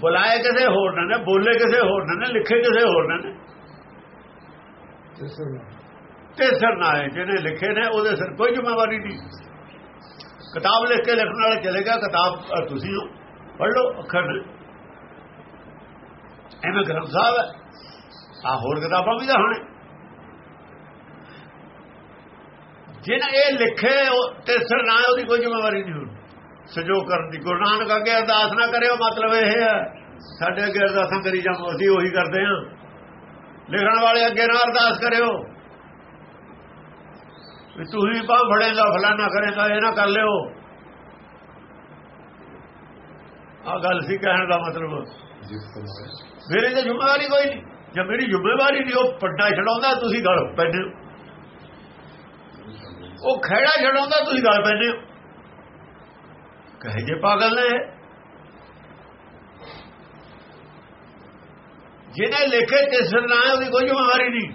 ਬੁਲਾਏ ਕਿਸੇ ਹੋਰ ਨੇ ਬੋਲੇ ਕਿਸੇ ਹੋਰ ਨੇ ਲਿਖੇ ਕਿਸੇ ਹੋਰ ਨੇ ਤੇ ਨਾ ਹੈ ਜਿਹਨੇ ਲਿਖੇ ਨੇ ਉਹਦੇ ਸਿਰ ਕੋਈ ਜ਼ਿੰਮੇਵਾਰੀ ਨਹੀਂ। ਕਿਤਾਬ ਲਿਖ ਕੇ ਲਿਖਣ ਵਾਲਾ ਚਲੇਗਾ ਕਿਤਾਬ ਤੁਸੀਂ ਪੜ੍ਹ ਲਓ ਅੱਖਰ ਐਵੇਂ ਗ੍ਰੰਥ ਸਾਹਿਬ ਆ ਹੋਰ ਕਿਤਾਬਾਂ ਵੀ ਤਾਂ ਹੋਣੇ। ਜਿਹਨੇ ਇਹ ਲਿਖੇ ਤੇ ਸਰ ਨਾ ਉਹਦੀ ਕੋਈ ਜ਼ਿੰਮੇਵਾਰੀ ਨਹੀਂ ਸਜੋਗ ਕਰਨ ਦੀ। ਗੁਰੂ ਨਾਨਕ ਅੱਗੇ ਅਰਦਾਸ ਨਾ ਕਰਿਓ ਮਤਲਬ ਇਹ ਹੈ ਸਾਡੇ ਅੱਗੇ ਅਰਦਾਸਾਂ ਕਰੀ ਜਾਮੋ ਅਸੀਂ ਉਹੀ ਕਰਦੇ ਹਾਂ। ਲਿਖਣ ਵਾਲੇ ਅੱਗੇ ਨਾ ਅਰਦਾਸ ਕਰਿਓ। ਵੀ ਤੂੰ ਹੀ ਬਾਹ ਫੜੇਗਾ ਫਲਾਣਾ ਕਰੇਗਾ ਇਹ ਨਾ ਕਰ ਲਿਓ। ਆ ਗੱਲ ਸੀ ਕਹਿਣ ਦਾ ਮਤਲਬ। ਮੇਰੇ ਤੇ ਜ਼ਿੰਮੇਵਾਰੀ ਕੋਈ ਨਹੀਂ। ਜੇ ਮੇਰੀ ਜ਼ਿੰਮੇਵਾਰੀ ਨਹੀਂ ਉਹ ਪੱਡਾ ਛਡਾਉਂਦਾ ਤੁਸੀਂ ਗਲ ਪੈਂਦੇ ਉਹ ਖੇੜਾ ਛਡਾਉਂਦਾ ਤੁਸੀਂ ਗਲ ਪੈਂਦੇ ਹੋ। ਕਹੇ ਜੇ ਪਾਗਲ ਨੇ ਜਿਹਨੇ ਲਿਖੇ ਤੇ ਸਰਨਾ ਉਹਦੀ ਕੋਈ ਜ਼ਿੰਮੇਵਾਰੀ ਨਹੀਂ।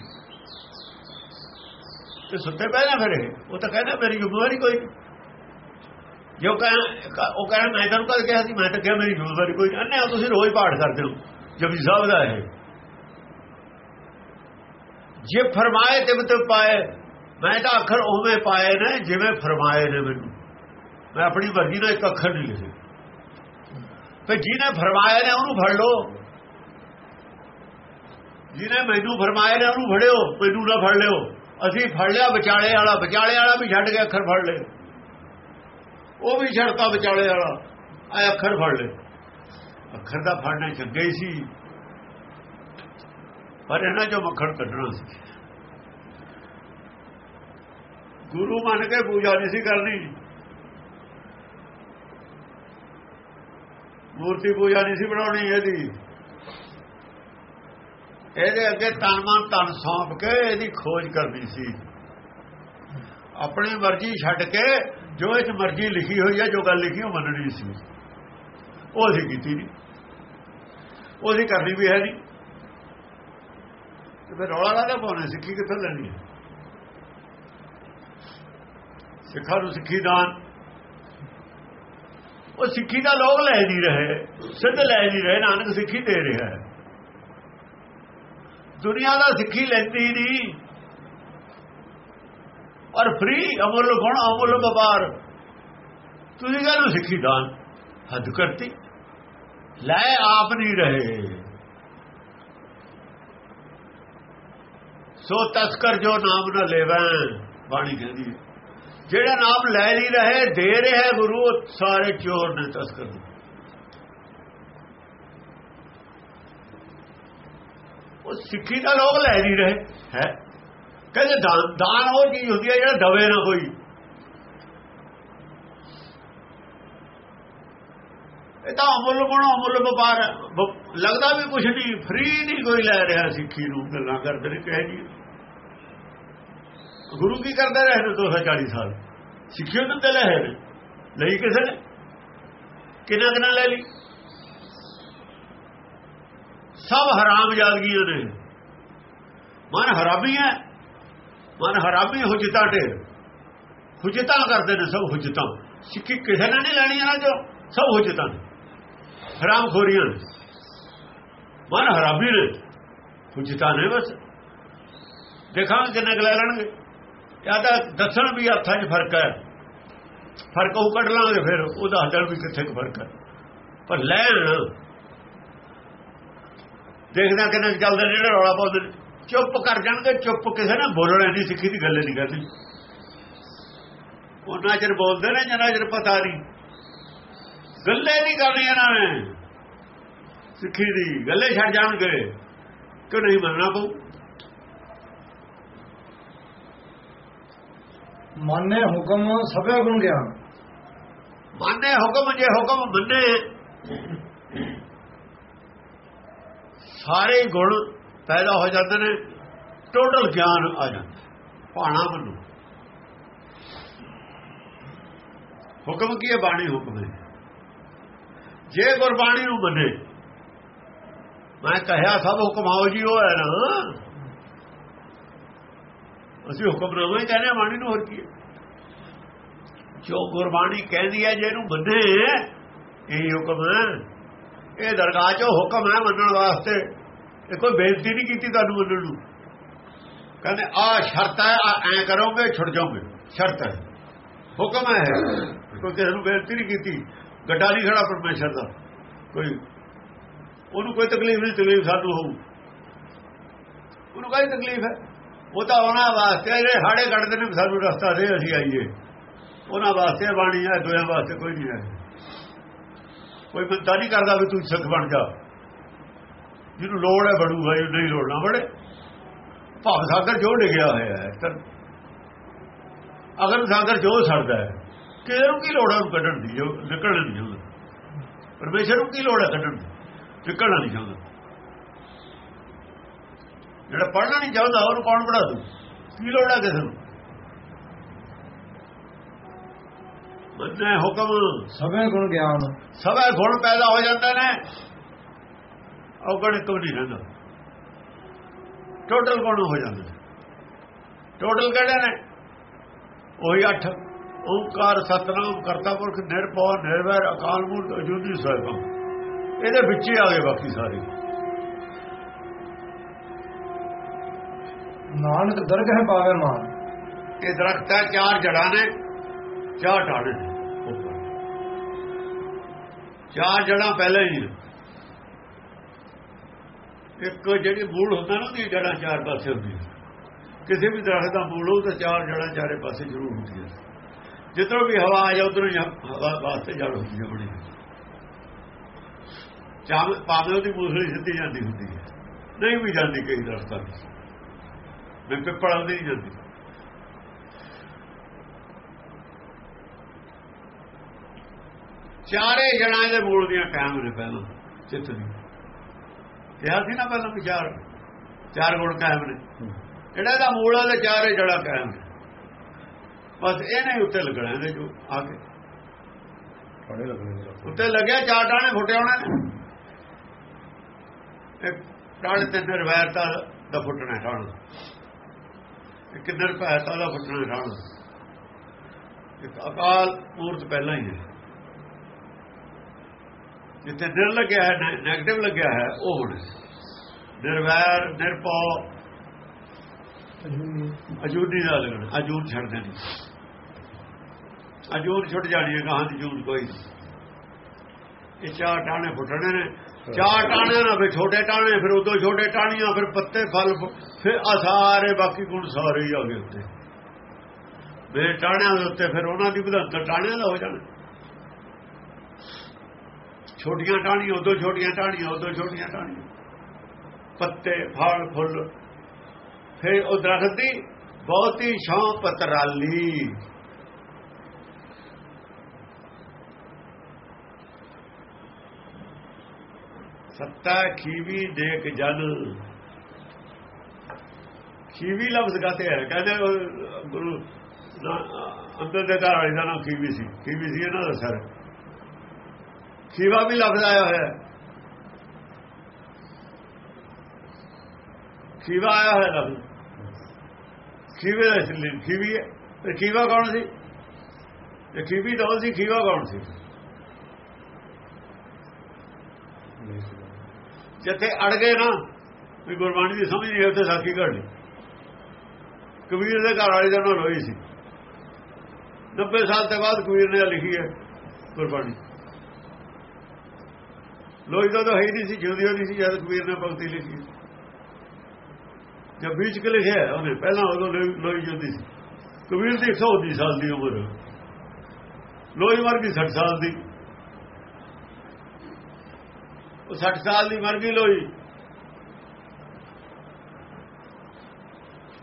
ਤੇ ਸੁੱਤੇ ਪਹਿਲਾਂ ਫਿਰ ਉਹ ਤਾਂ ਕਹਿੰਦਾ, ਮੇਰੀ ਜ਼ਿੰਮੇਵਾਰੀ ਕੋਈ ਨਹੀਂ। ਜੋ ਕਹਾਂ ਉਹ ਕਹਿੰਦਾ ਮੈਂ ਤੁਹਾਨੂੰ ਕਦ ਕਿਹਾ ਸੀ, ਮੈਂ ਤਾਂ ਕਿਹਾ ਮੇਰੀ ਜ਼ਿੰਮੇਵਾਰੀ ਕੋਈ ਨਹੀਂ। ਅੰਨੇ ਤੁਸੀਂ ਰੋਜ਼ ਪਾਠ ਕਰਦੇ ਹੋ ਜਪੀ ਸਾਹਿਬ ਦਾ ਇਹ। ਜੇ ਫਰਮਾਏ ਤੇ ਮਤ ਪਾਏ, ਮੈਂ ਤਾਂ ਅੱਖਰ ਉਵੇਂ ਪਾਏ ਨੇ, ਜਿਵੇਂ ਫਰਮਾਏ ਨੇ ਮੈਨੂੰ। ਮੈਂ ਆਪਣੀ ਮਰਜ਼ੀ ਨਾਲ ਇੱਕ ਅੱਖਰ ਨਹੀਂ ਲਿਖੇ ਤੇ ਜਿਹਨੇ ਫਰਮਾਇਆ ਨੇ ਉਹਨੂੰ ਫੜ ਲਓ। ਜਿਹਨੇ ਮੈਨੂੰ ਫਰਮਾਇਆ ਨੇ ਉਹਨੂੰ ਫੜਿਓ, ਮੈਨੂੰ ਨਾ ਫੜ ਲਿਓ। ਅਸੀਂ ਫੜ ਲਿਆ ਵਿਚਾਲੇ ਵਾਲਾ ਵਿਚਾਲੇ ਵਾਲਾ ਵੀ ਛੱਡ ਕੇ ਅੱਖਰ ਫੜ ਲਏ। ਉਹ ਵੀ ਛੱਡਤਾ ਵਿਚਾਲੇ ਵਾਲਾ ਆ ਅੱਖਰ ਫੜ ਲਏ। ਅੱਖਰ ਦਾ ਫੜਨਾ ਚੰਗੇ ਸੀ। ਪਰ ਇਹਨਾਂ ਚੋਂ ਮੱਖਣ ਕੱਢਣਾ ਸੀ। ਗੁਰੂ ਮੰਨ ਕੇ ਪੂਜਾ ਨਹੀਂ ਸੀ ਕਰਨੀ। ਮੂਰਤੀ ਪੂਜਾ ਨਹੀਂ ਸੀ ਬਣਾਉਣੀ ਇਹਦੀ। ਇਹਦੇ ਅੱਗੇ ਤਨ ਮਨ ਤਨ ਸੌਂਪ ਕੇ ਇਹਦੀ ਖੋਜ ਕਰਨੀ ਸੀ। ਆਪਣੀ ਮਰਜ਼ੀ ਛੱਡ ਕੇ ਜੋ ਇਹ ਮਰਜ਼ੀ ਲਿਖੀ ਹੋਈ ਹੈ, ਜੋ ਗੱਲ ਲਿਖੀ ਉਹ ਮੰਨਣੀ ਸੀ। ਉਹ ਅਸੀਂ ਕੀਤੀ ਨਹੀਂ। ਉਹ ਅਸੀਂ ਕਰਨੀ ਵੀ ਹੈ ਨਹੀਂ। ਤੇ ਫਿਰ ਰੌਲਾ ਲਾਦਾ ਪਾਉਣੇ, ਸਿੱਖੀ ਕਿੱਥੋਂ ਲੈਣੀ ਹੈ? ਸਿੱਖਾਂ ਨੂੰ ਸਿੱਖੀ ਦਾਨ ਉਹ ਸਿੱਖੀ ਦਾ ਲੋਕ ਲੈ ਨਹੀਂ ਰਹੇ, ਸਿੱਧ ਲੈ ਨਹੀਂ ਰਹੇ, ਨਾਨਕ ਸਿੱਖੀ ਦੇ ਰਿਹਾ ਹੈ। ਦੁਨੀਆ ਦਾ ਸਿੱਖੀ ਲੈਂਦੀ ਨਹੀਂ। ਔਰ ਫ੍ਰੀ ਅਮੁੱਲ ਗੁਣ, ਅਮੁੱਲ ਵਪਾਰ। ਤੁਸੀਂ ਕਹਿੰਦੇ ਸਿੱਖੀ ਦਾਨ, ਹੱਦ ਕਰਤੀ। ਲੈ ਆਪ ਨਹੀਂ ਰਹੇ। ਸੋ ਤਸਕਰ ਜੋ ਨਾਮ ਨਾ ਲੈਵੈ, ਬਾਣੀ ਕਹਿੰਦੀ ਹੈ। ਜਿਹੜਾ ਨਾਮ ਲੈ ਨਹੀਂ ਰਹੇ, ਦੇ ਰਿਹਾ ਗੁਰੂ ਸਾਰੇ ਚੋਰ ਨੇ ਤਸਕਰ ਨੇ ਉਹ ਸਿੱਖੀ ਦਾ ਲੋਕ ਲੈ ਨਹੀਂ ਰਹੇ, ਹੈ। ਕਹਿੰਦੇ ਦਾਨ ਉਹ ਚੀਜ਼ ਹੁੰਦੀ ਹੈ ਜਿਹੜਾ ਦਵੇ ਨਾ ਕੋਈ। ਇਹ ਤਾਂ ਅਮੁੱਲ ਗੁਣ, ਅਮੁੱਲ ਵਪਾਰ ਲੱਗਦਾ ਵੀ ਕੁਝ ਨਹੀਂ ਫ੍ਰੀ ਨਹੀਂ ਕੋਈ ਲੈ ਰਿਹਾ ਸਿੱਖੀ ਨੂੰ ਗੱਲਾਂ ਕਰਦੇ ਨੇ, ਕਹੇ ਜੀ ਗੁਰੂ ਕੀ ਕਰਦੇ ਰਹੇ ਨੇ 240 ਸਾਲ? ਸਿੱਖੀ ਉਹਨਾਂ ਤੇ ਲੈ ਨੇ ਲਈ ਕਿਸੇ ਨੇ? ਕਿੰਨਾ ਕਿੰਨਾ ਲੈ ਲਈ? ਸਭ ਹਰਾਮ ਜਾਦਗੀਆਂ ਨੇ ਮਨ ਹਰਾਮੀ ਹੈ। ਮਨ ਹਰਾਮੀ ਹੁਜਤਾ ਢੇਰ। ਹੁਜਤਾ ਕਰਦੇ ਨੇ ਸਭ ਹੁਜਤਾ। ਸਿੱਖੀ ਕਿਸੇ ਨੇ ਨਹੀਂ ਲੈਣੀ ਇਹਨਾਂ ਜੋ ਸਭ ਹੁਜਤਾ ਨੇ। ਹਰਾਮ ਖੋਰੀਆਂ ਮਨ ਹਰਾਮੀ ਨੇ। ਹੁਜਤਾ ਨੇ ਬਸ। ਦੇਖਾਂ ਕਿੰਨੇ ਕੁ ਲੈ ਲੈਣਗੇ। ਜਾਂ ਤਾਂ ਦੱਸਣ ਵੀ ਹੱਥਾਂ 'ਚ ਫ਼ਰਕ ਹੈ। ਫ਼ਰਕ ਉਹ ਕੱਢ ਲਾਂਗੇ ਫਿਰ ਉਹਦਾ ਹੱਥਾਂ ਵੀ ਕਿੱਥੇ ਕੁ ਫ਼ਰਕ ਹੈ। ਪਰ ਲੈਣ, ਦੇਖਦਾ ਕਿੰਨੇ ਚੱਲਦਾ, ਜਿਹੜਾ ਰੌਲਾ ਪਾਉਂਦੇ ਨੇ। ਚੁੱਪ ਕਰ ਜਾਣਗੇ, ਚੁੱਪ ਕਿਸੇ ਨੇ ਬੋਲਣਾ ਨਹੀਂ, ਸਿੱਖੀ ਦੀ ਗੱਲ ਨਹੀਂ ਕਰਨੀ। ਉਹਨਾਂ ਚਿਰ ਬੋਲਦੇ ਨੇ ਜਨਾ ਚਿਰ ਪਤਾ ਨਹੀਂ। ਗੱਲੇ ਨਹੀਂ ਕਰਨੀ ਇਹਨਾਂ ਨੇ। ਸਿੱਖੀ ਦੀ, ਗੱਲੇ ਛੱਡ ਜਾਣਗੇ। ਕਿ ਨਹੀਂ ਮੰਨਣਾ ਪਊ? ਮੰਨੇ ਹੁਕਮ ਸਭੇ ਗੁਣ ਗਿਆਨ। ਮੰਨੇ ਹੁਕਮ ਜੇ ਹੁਕਮ ਮੰਨੇ, ਸਾਰੇ ਗੁਣ ਪੈਦਾ ਹੋ ਜਾਂਦੇ ਨੇ ਟੋਟਲ ਗਿਆਨ ਆ ਜਾਂਦਾ, ਭਾਣਾ ਮੰਨੋ। ਹੁਕਮ ਕੀ ਹੈ? ਬਾਣੀ ਹੁਕਮ ਹੈ। ਜੇ ਗੁਰਬਾਣੀ ਨੂੰ ਮੰਨੇ, ਮੈਂ ਕਹਿਆ ਸਭ ਹੁਕਮ ਆਓ ਜੀ, ਉਹ ਹੈ ਨਾ। ਅਸੀਂ ਹੁਕਮ ਹੁਕਮਨਾਮਾ ਹੀ ਕਹਿੰਦੇ ਬਾਣੀ ਨੂੰ ਹੋਰ ਕੀ ਜੋ ਗੁਰਬਾਣੀ ਕਹਿੰਦੀ ਹੈ, ਜੇ ਇਹਨੂੰ ਮੰਨੇ ਇਹ ਹੁਕਮ ਹੈ। ਇਹ ਦਰਗਾਹ 'ਚੋਂ ਹੁਕਮ ਹੈ ਮੰਨਣ ਵਾਸਤੇ। ਇਹ ਕੋਈ ਬੇਨਤੀ ਨਹੀਂ ਕੀਤੀ ਤੁਹਾਨੂੰ ਮੰਨਣ ਨੂੰ। ਕਹਿੰਦੇ ਆ ਸ਼ਰਤ ਹੈ ਆ ਐ ਕਰੋਗੇ, ਛੁੱਟ ਜਾਓਗੇ। ਸ਼ਰਤ ਹੈ। ਹੁਕਮ ਹੈ। ਕੋਈ ਕਿਸੇ ਨੂੰ ਬੇਨਤੀ ਨਹੀਂ ਕੀਤੀ। ਗੱਡਾ ਨਹੀਂ ਖੜਾ ਪਰਮੇਸ਼ਰ ਦਾ। ਕੋਈ, ਉਹਨੂੰ ਕੋਈ ਤਕਲੀਫ ਨਹੀਂ, ਤਕਲੀਫ ਸਾਨੂੰ ਹੋਊ। ਉਹਨੂੰ ਕੋਈ ਤਕਲੀਫ ਹੈ? ਉਹ ਤਾਂ ਉਹਨਾਂ ਵਾਸਤੇ ਜਿਹੜੇ ਹਾੜੇ ਕੱਢਦੇ ਨੇ, ਸਾਨੂੰ ਰਸਤਾ ਦੇ ਅਸੀਂ ਆਈਏ। ਉਹਨਾਂ ਵਾਸਤੇ ਬਾਣੀ ਹੈ ਦੋਆਂ ਵਾਸਤੇ ਕੋਈ ਨਹੀਂ ਹੈ। ਕੋਈ ਬੰਦਾ ਨਹੀਂ ਕਰਦਾ ਵੀ ਤੂੰ ਸਿੱਖ ਬਣ ਜਾ। ਜਿਹਨੂੰ ਲੋੜ ਹੈ ਬੜੂਗਾ ਜੇ ਨਹੀਂ ਲੋੜ ਨਾ ਬੜੇ ਭਾਵ ਸਾਗਰ ਜੋ ਡਿਗਿਆ ਹੋਇਆ ਹੈ, ਤਾਂ ਅਗਰ ਸਾਗਰ ਜੋ ਛੱਡਦਾ ਹੈ, ਕਿਹਨੂੰ ਕੀ ਲੋੜ ਹੈ ਉਹਨੂੰ ਕੱਢਣ ਦੀ, ਜੋ ਨਿਕਲਣ ਨਹੀਂ ਚਾਹੁੰਦਾ ਪਰਮੇਸ਼ਰ ਨੂੰ ਕੀ ਲੋੜ ਹੈ ਕੱਢਣ ਦੀ? ਨਿਕਲਣਾ ਨਹੀਂ ਚਾਹੁੰਦਾ। ਜਿਹੜਾ ਪੜਨਾ ਨਹੀਂ ਚਾਹੁੰਦਾ ਉਹਨੂੰ ਕੌਣ ਪੜਾ ਦੂ ਕੀ ਲੋੜ ਹੈ ਕਿਸੇ ਨੂੰ? ਮੰਨੇ ਹੁਕਮ ਸਭੇ ਗੁਣ ਗਿਆਨ। ਸਭੇ ਗੁਣ ਪੈਦਾ ਹੋ ਜਾਂਦੇ ਨੇ। ਔਗਣ ਇੱਕ ਵੀ ਨਹੀਂ ਰਹਿੰਦਾ। ਟੋਟਲ ਗੁਣ ਹੋ ਜਾਂਦੇ ਟੋਟਲ ਕਿਹੜੇ ਨੇ? ਉਹੀ ਅੱਠ। ਓੰਕਾਰ ਸਤਨਾਮ ਕਰਤਾ ਪੁਰਖ ਨਿਰਭਉ ਨਿਰਵੈਰ ਅਕਾਲ ਮੂਰਤ ਅਜੂਦੀ ਸਹਿਬੰ। ਇਹਦੇ ਵਿੱਚ ਹੀ ਆ ਗਏ ਬਾਕੀ ਸਾਰੇ। ਨਾਨਕ ਦਰਗਹ ਪਾਵੇ ਮਾਨ। ਇਹ ਦਰਖਤ ਹੈ ਚਾਰ ਜੜਾਂ ਨੇ, ਚਾਰ ਟਾੜੇ ਨੇ। ਚਾਰ ਜੜਾਂ ਪਹਿਲਾਂ ਹੀ ਇੱਕ ਜਿਹੜੀ ਮੂਲ ਹੁੰਦਾ ਨਾ ਉਹਦੀ ਜੜਾਂ ਚਾਰ ਪਾਸੇ ਹੁੰਦੀਆਂ। ਕਿਸੇ ਵੀ ਦਰਖਤ ਦਾ ਮੂਲ ਹੋ ਤਾਂ ਚਾਰ ਜੜਾਂ ਚਾਰੇ ਪਾਸੇ ਜ਼ਰੂਰ ਹੁੰਦੀਆਂ। ਜਿੱਧਰੋਂ ਵੀ ਹਵਾ ਆ ਜਾ ਉਧਰੋਂ ਹੀ ਹਵਾ ਵਾਸਤੇ ਜੜ ਹੁੰਦੀ ਹੈ ਬੜੀ ਚਾਹ ਭਾਵੇਂ ਉਹਦੀ ਮੂਸਲੀ ਸਿੱਧੀ ਜਾਂਦੀ ਹੁੰਦੀ ਹੈ। ਨਹੀਂ ਵੀ ਜਾਂਦੀ ਕਈ ਦਰਖਤਾਂ ਦੀ। ਮੈਂ ਪਿੱਪਲਾਂ ਦੀ ਨਹੀਂ ਜਾਂਦੀ ਚਾਰੇ ਜਣਾਂ ਦੇ ਮੂਲ ਦੀਆਂ ਕਾਇਮ ਨੇ ਪਹਿਲਾਂ ਚਿੱਤ ਦੀ। ਕਿਹਾ ਸੀ ਨਾ ਪਹਿਲਾਂ ਵਿਚਾਰ ਚਾਰ ਗੁਣ ਕਾਇਮ ਨੇ। ਜਿਹੜਾ ਦਾ ਮੂਲ ਆ ਤੇ ਚਾਰੇ ਜੜਾ ਕਾਇਮ ਨੇ। ਬਸ ਇਹਨੇ ਉੱਤੇ ਲੱਗਣਾ ਇਹਦੇ ਜੋ ਆ ਕੇ। ਥੋੜੇ ਲੱਗਣੇ ਉੱਤੇ ਲੱਗਿਆ ਚਾਰ ਟਾਣੇ ਫੁੱਟੇ ਹੋਣੇ ਨੇ। ਇੱਕ ਟਾਣੇ ਤੇ ਨਿਰਵੈਰਤਾ ਦਾ ਫੁੱਟਣਾ ਟਾਣ ਇੱਕ ਨਿਰਭੈਤਾ ਦਾ ਫੁੱਟਣਾ ਟਾਣ ਇੱਕ ਅਕਾਲ ਪੂਰਤ ਪਹਿਲਾਂ ਹੀ ਹੈ ਜਿੱਥੇ ਨਿਰ ਲੱਗਿਆ ਹੈ ਨੈਗੇਟਿਵ ਲੱਗਿਆ ਹੈ ਉਹ ਹੁਣ ਨਿਰਵੈਰ ਨਿਰਪਉ ਅਜੂਨੀ। ਦਾ ਲੱਗਣਾ ਅਜੂਨ ਛੱਡ ਦੇਣੀ ਅਜੂਨ ਛੁੱਟ ਜਾਣੀ ਹੈ ਕਹਾਂ ਦੀ ਜੂਨ ਕੋਈ। ਇਹ ਚਾਰ ਟਾਣੇ ਫੁੱਟਣੇ ਨੇ। ਚਾਰ ਟਾਣੇ ਨਾ ਫਿਰ ਛੋਟੇ ਟਾਣੇ ਫਿਰ ਉਦੋਂ ਛੋਟੇ ਟਾਣੀਆਂ ਫਿਰ ਪੱਤੇ, ਫਲ, ਫਿਰ ਆ ਸਾਰੇ ਬਾਕੀ ਗੁਣ ਸਾਰੇ ਹੀ ਆ ਗਏ ਉੱਤੇ। ਵੇ ਟਾਣਿਆਂ ਦੇ ਉੱਤੇ ਫਿਰ ਉਹਨਾਂ ਦੀ ਵਧੰਤ ਟਾਣਿਆਂ ਦਾ ਹੋ ਜਾਣਾ। ਛੋਟੀਆਂ ਟਾਣੀਆਂ ਉਦੋਂ ਛੋਟੀਆਂ ਟਾਣੀਆਂ ਉਦੋਂ ਛੋਟੀਆਂ ਟਾਣੀਆਂ ਪੱਤੇ, ਫਲ, ਫੁੱਲ। ਫਿਰ ਉਹ ਦਰਖਤ ਦੀ ਬਹੁਤੀ ਛਾਂ ਪਤਰਾਲੀ। ਸੱਤਾ ਖੀਵੀ ਦੇਖ ਜਨ ਖੀਵੀ ਲਫ਼ਜ਼ ਕਹਤੇ ਹੈ? ਕਹਿੰਦੇ ਗੁਰੂ ਅੰਦਰ ਦੇ ਘਰ ਵਾਲੇ ਦਾ ਨਾਮ ਖੀਵੀ ਸੀ। ਖੀਵੀ ਸੀ ਇਹਨਾਂ ਦਾ ਸਰ। ਖੀਵਾ ਵੀ ਲਫ਼ਜ਼ ਆਇਆ ਹੋਇਆ ਖੀਵਾ ਆਇਆ ਹੋਇਆ ਲਫ਼ਜ਼। ਖੀਵੇ ਦਾ ਖੀਵੀ ਖੀਵਾ ਕੌਣ ਸੀ? ਇਹ ਖੀਵੀ ਤਾਂ ਸੀ, ਖੀਵਾ ਕੌਣ ਸੀ? ਜਿੱਥੇ ਅੜ ਗਏ ਨਾ, ਵੀ ਗੁਰਬਾਣੀ ਦੀ ਸਮਝ ਨਹੀਂ ਉੱਥੇ ਸਾਖੀ ਘੜ ਲਈ। ਕਬੀਰ ਦੇ ਘਰ ਵਾਲੇ ਦਾ ਨਾਮ ਹੋਈ ਸੀ। 90 ਸਾਲ ਤੋਂ ਬਾਅਦ ਕਬੀਰ ਨੇ ਲਿਖੀ ਹੈ ਗੁਰਬਾਣੀ। ਲੋਈ ਦਾ ਤਾਂ ਹੈ ਹੀ ਨਹੀਂ ਸੀ, ਜਿਉਂਦੀ ਹੋਈ ਸੀ, ਜਦ ਕਬੀਰ ਨੇ ਭਗਤੀ ਲਿਖੀ। ਜਦ ਵਿੱਚ ਕੇ ਲਿਖਿਆ ਉਹਨੇ, ਪਹਿਲਾਂ ਉਦੋਂ ਲੋਈ ਜਿਉਂਦੀ ਸੀ। ਕਬੀਰ ਦੀ 119 ਸਾਲ ਦੀ ਉਮਰ। ਲੋਈ ਮਰ ਗਈ 60 ਸਾਲ ਦੀ। ਉਹ 60 ਸਾਲ ਦੀ ਮਰ ਗਈ ਲੋਈ।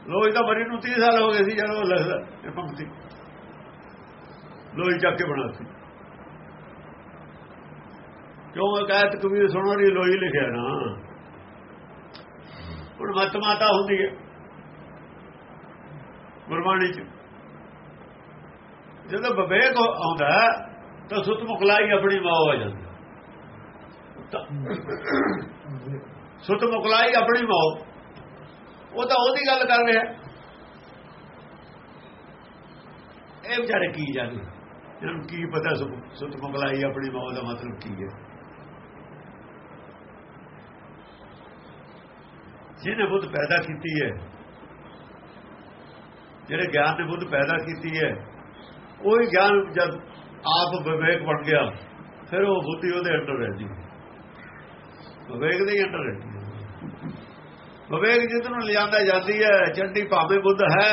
ਲੋਈ ਤਾਂ ਮਰੀ ਨੂੰ 30 ਸਾਲ ਹੋ ਗਏ ਸੀ ਜਦੋਂ ਉਹ ਲਿਖਦਾ ਇਹ ਪੰਕਤੀ ਲੋਈ ਚੱਕ ਕੇ ਬਣਾਤੀ ਕਿਉਂ ਕਹਿਤ ਕਬੀਰ ਸੁਣੋ ਨਹੀਂ, ਲੋਈ ਲਿਖਿਆ ਨਾ। ਹੁਣ ਮਤ ਮਾਤਾ ਹੁੰਦੀ ਹੈ। ਗੁਰਬਾਣੀ ਚ। ਜਦੋਂ ਵਿਵੇਕ ਆਉਂਦਾ ਤਾਂ ਸੁਤ ਮੁਕਲਾਈ ਆਪਣੀ ਮਾਂ ਆ ਜਾਂਦੀ ਸੁੱਤ ਮੁਕਲਾਈ ਆਪਣੀ ਮਾਂ ਉਹ ਤਾਂ ਉਹਦੀ ਗੱਲ ਕਰ ਰਿਹਾ। ਇਹ ਵਿਚਾਰੇ ਕੀ ਜਾਣਦੇ ਇਹਨਾਂ ਕੀ ਪਤਾ ਸੁੱਤ ਮੁਕਲਾਈ ਆਪਣੀ ਮਾਂ ਦਾ ਮਤਲਬ ਕੀ ਹੈ? ਜਿਹਨੇ ਬੁੱਧ ਪੈਦਾ ਕੀਤੀ ਹੈ, ਜਿਹੜੇ ਗਿਆਨ ਨੇ ਬੁੱਧ ਪੈਦਾ ਕੀਤੀ ਹੈ, ਉਹੀ ਗਿਆਨ ਜਦ ਆਪ ਵਿਵੇਕ ਬਣ ਗਿਆ, ਫਿਰ ਉਹ ਬੁੱਧੀ ਉਹਦੇ ਅੰਦਰ ਰਹਿੰਦੀ ਵਿਵੇਕ ਦੇ ਅੰਦਰ ਰਹਿੰਦੀ ਵਿਵੇਕ ਜਿੱਦ ਨੂੰ ਲਿਆਂਦਾ ਜਾਂਦੀ ਹੈ, ਚੰਡੀ ਭਾਵੇਂ ਬੁੱਧ ਹੈ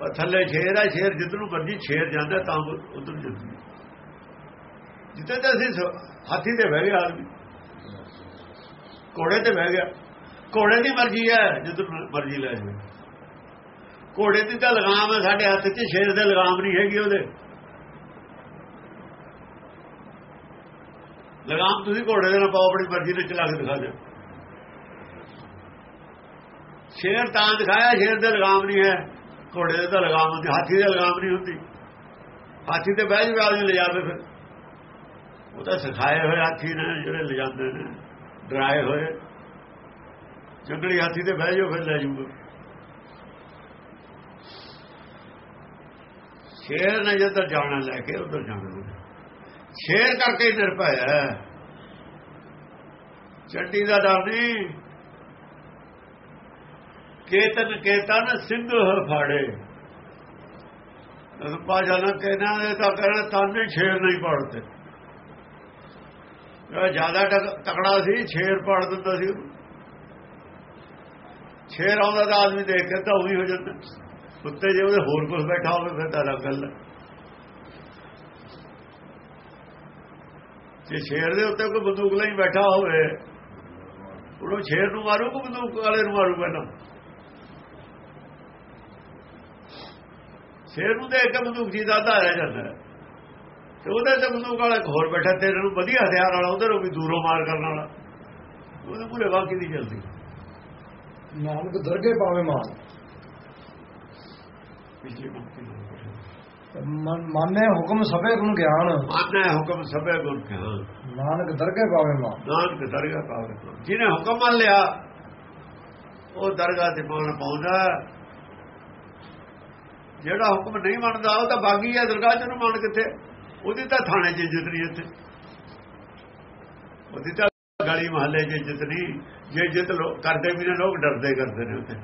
ਉਹ ਥੱਲੇ ਸ਼ੇਰ ਹੈ, ਸ਼ੇਰ ਜਿੱਦ ਨੂੰ ਮਰਜ਼ੀ ਸ਼ੇਰ ਜਾਂਦਾ ਤਾਂ ਉਧਰ ਜਾਂਦੀ ਜਿੱਤੇ ਤਾਂ ਅਸੀਂ ਹਾਥੀ ਤੇ ਬਹਿ ਗਿਆ ਆਦਮੀ। ਘੋੜੇ ਤੇ ਬਹਿ ਗਿਆ। ਘੋੜੇ ਦੀ ਮਰਜ਼ੀ ਹੈ ਜਿੱਦ ਮਰਜ਼ੀ ਲੈ ਜਾਵੇ। ਘੋੜੇ ਦੀ ਤਾਂ ਲਗਾਮ ਹੈ, ਸਾਡੇ ਹੱਥ 'ਚ ਸ਼ੇਰ ਦੇ ਲਗਾਮ ਨਹੀਂ ਹੈਗੀ ਉਹਦੇ। ਲਗਾਮ ਤੁਸੀਂ ਘੋੜੇ ਦੇ ਨਾਲ ਪਾਓ, ਆਪਣੀ ਮਰਜ਼ੀ ਨਾਲ ਚਲਾ ਕੇ ਦਿਖਾ ਦਿਓ। ਸ਼ੇਰ ਤਾਂ ਦਿਖਾਇਆ, ਸ਼ੇਰ ਦੇ ਲਗਾਮ ਨਹੀਂ ਹੈ। ਘੋੜੇ ਦੇ ਤਾਂ ਲਗਾਮ ਹੁੰਦੀ, ਹਾਥੀ ਦੇ ਲਗਾਮ ਨਹੀਂ ਹੁੰਦੀ। ਹਾਥੀ ਤੇ ਬਹਿ ਜਾਵੇ ਆਦਮੀ ਲੈ ਜਾਵੇ ਫਿਰ। ਉਹ ਤਾਂ ਸਿਖਾਏ ਹੋਏ ਹਾਥੀ ਨੇ, ਜਿਹੜੇ ਲੈ ਜਾਂਦੇ ਨੇ, ਡਰਾਏ ਹੋਏ। ਜੰਗਲੀ ਹਾਥੀ ਤੇ ਬਹਿ ਜਾਓ, ਫਿਰ ਲੈ ਜਾਊਗਾ ਸ਼ੇਰ ਨੇ ਜਦੋਂ ਜਾਣਾ ਲੈ ਕੇ, ਉਧਰ ਜਾਣਾ। ਸ਼ੇਰ ਕਰਕੇ ਨਿਰਭੈ ਹੈ। ਚੰਡੀ ਦਾ ਡਰ ਨਹੀਂ। ਕੇਤਨ ਕੇਤਨ ਸਿੰਘ ਫਾੜੇ। ਰੁਪਾ ਜਾਣਾ ਕਹਿਣਾ ਇਹ ਤਾਂ ਕਹਿਣਾ ਤਾਨੇ ਸ਼ੇਰ ਨਹੀਂ ਪੜਦੇ ਇਹ ਜ਼ਿਆਦਾ ਤਕੜਾ ਸੀ, ਸ਼ੇਰ ਪੜ ਦਿੰਦਾ ਸੀ ਸ਼ੇਰ ਆਉਂਦਾ ਤਾਂ ਆਦਮੀ ਦੇਖ ਕੇ ਤਾਂ ਉਹੀ ਹੋ ਜਾਂਦਾ। ਉੱਤੇ ਜੇ ਉਹਦੇ ਹੋਰ ਕੁਝ ਬੈਠਾ ਹੋਵੇ, ਫਿਰ ਤਾਂ ਅਲੱਗ ਗੱਲ ਹੈ। ਜੇ ਸ਼ੇਰ ਦੇ ਉੱਤੇ ਕੋਈ ਬੰਦੂਕ ਲਈ ਬੈਠਾ ਹੋਵੇ ਉਹਨੂੰ ਸ਼ੇਰ ਨੂੰ ਮਾਰੂ ਕਿ ਬੰਦੂਕ ਵਾਲੇ ਨੂੰ ਮਾਰੂ ਪਹਿਲਾਂ? ਸ਼ੇਰ ਨੂੰ ਦੇਖ ਕੇ ਬੰਦੂਕ ਜੀ ਦਾ ਰਹਿ ਜਾਂਦਾ। ਤੇ ਉਹਦੇ ਤੇ ਬੰਦੂਕ ਵਾਲਾ ਹੋਰ ਬੈਠਾ ਤੇਰੇ ਨੂੰ ਵਧੀਆ ਹਥਿਆਰ ਵਾਲਾ ਨੂੰ ਵੀ ਦੂਰੋਂ ਮਾਰ ਕਰਨ ਵਾਲਾ। ਉਹਦੇ ਪੂਰੇ ਵਾਕੀ ਦੀ ਚਲਦੀ। ਨਾਨਕ ਦਰਗੇ ਪਾਵੇ ਮਾਨ ਪਿਛਲੀ ਮੁਕਤੀ ਮਨ- ਮਾਨੇ ਹੁਕਮ ਸਭੇ ਗੁਣ ਗਿਆਨ। ਆਨਾ ਹੁਕਮ ਸਭੇ ਗੁਰ ਗਿਆਨ। ਨਾਨਕ ਦਰਗੇ ਪਾਵੇ ਮਾਨ ਨਾਨਕ ਦਰਗਾਹ ਪਾਵੇ ਜਿਹਨੇ ਹੁਕਮ ਮੰਨ ਲਿਆ ਉਹ ਦਰਗਾਹ ਤੇ ਪਹੁੰਚ ਪਾਉਂਦਾ ਜਿਹੜਾ ਹੁਕਮ ਨਹੀਂ ਮੰਨਦਾ ਉਹ ਤਾਂ ਬਾਗੀ ਹੈ ਦਰਗਾਹ ਚ ਨੂੰ ਮੰਨ ਕਿੱਥੇ? ਉਹਦੀ ਤਾਂ ਥਾਣੇ 'ਚ ਇੱਜ਼ਤ ਨਹੀਂ ਇੱਥੇ। ਉਹਦੀ ਤਾਂ ਗਲੀ ਮਹੱਲੇ 'ਚ ਇੱਜ਼ਤ ਨਹੀਂ। ਜੇ ਲੋਕ ਕਰਦੇ ਵੀ ਨੇ ਲੋਕ ਡਰਦੇ ਕਰਦੇ ਨੇ ਉੱਥੇ।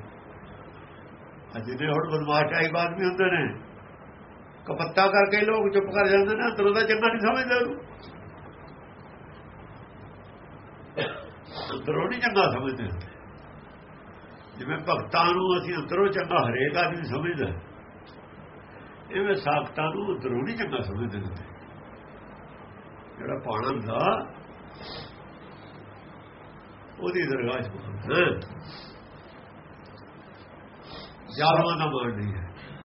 ਅੱਜ ਦੇ ਹੁਣ ਬਦਮਾਸ਼ ਆਈ ਬਾਤ ਵੀ ਹੁੰਦੇ ਨੇ। ਕਪੱਤਾ ਕਰਕੇ ਲੋਕ ਚੁੱਪ ਕਰ ਜਾਂਦੇ ਨੇ, ਅੰਦਰੋਂ ਦਾ ਚੰਗਾ ਨਹੀਂ ਸਮਝਦੇ ਉਹਨੂੰ। ਅੰਦਰੋਂ ਨਹੀਂ ਚੰਗਾ ਸਮਝਦੇ। ਜਿਵੇਂ ਭਗਤਾਂ ਨੂੰ ਅਸੀਂ ਅੰਦਰੋਂ ਚੰਗਾ ਹਰੇਕ ਆਦਮੀ ਸਮਝਦਾ ਇਵੇਂ ਸਾਖਤਾਂ ਨੂੰ ਅੰਦਰੋਂ ਨਹੀਂ ਚੰਗਾ ਸਮਝਦੇ ਨੇ। ਜਿਹੜਾ ਪਾਣਾ ਦਾ ਉਹਦੀ ਦਰਗਾਹ ਚ ਹਾਂ। ਦਾ ਮਾਰ ਨਹੀਂ ਹੈ।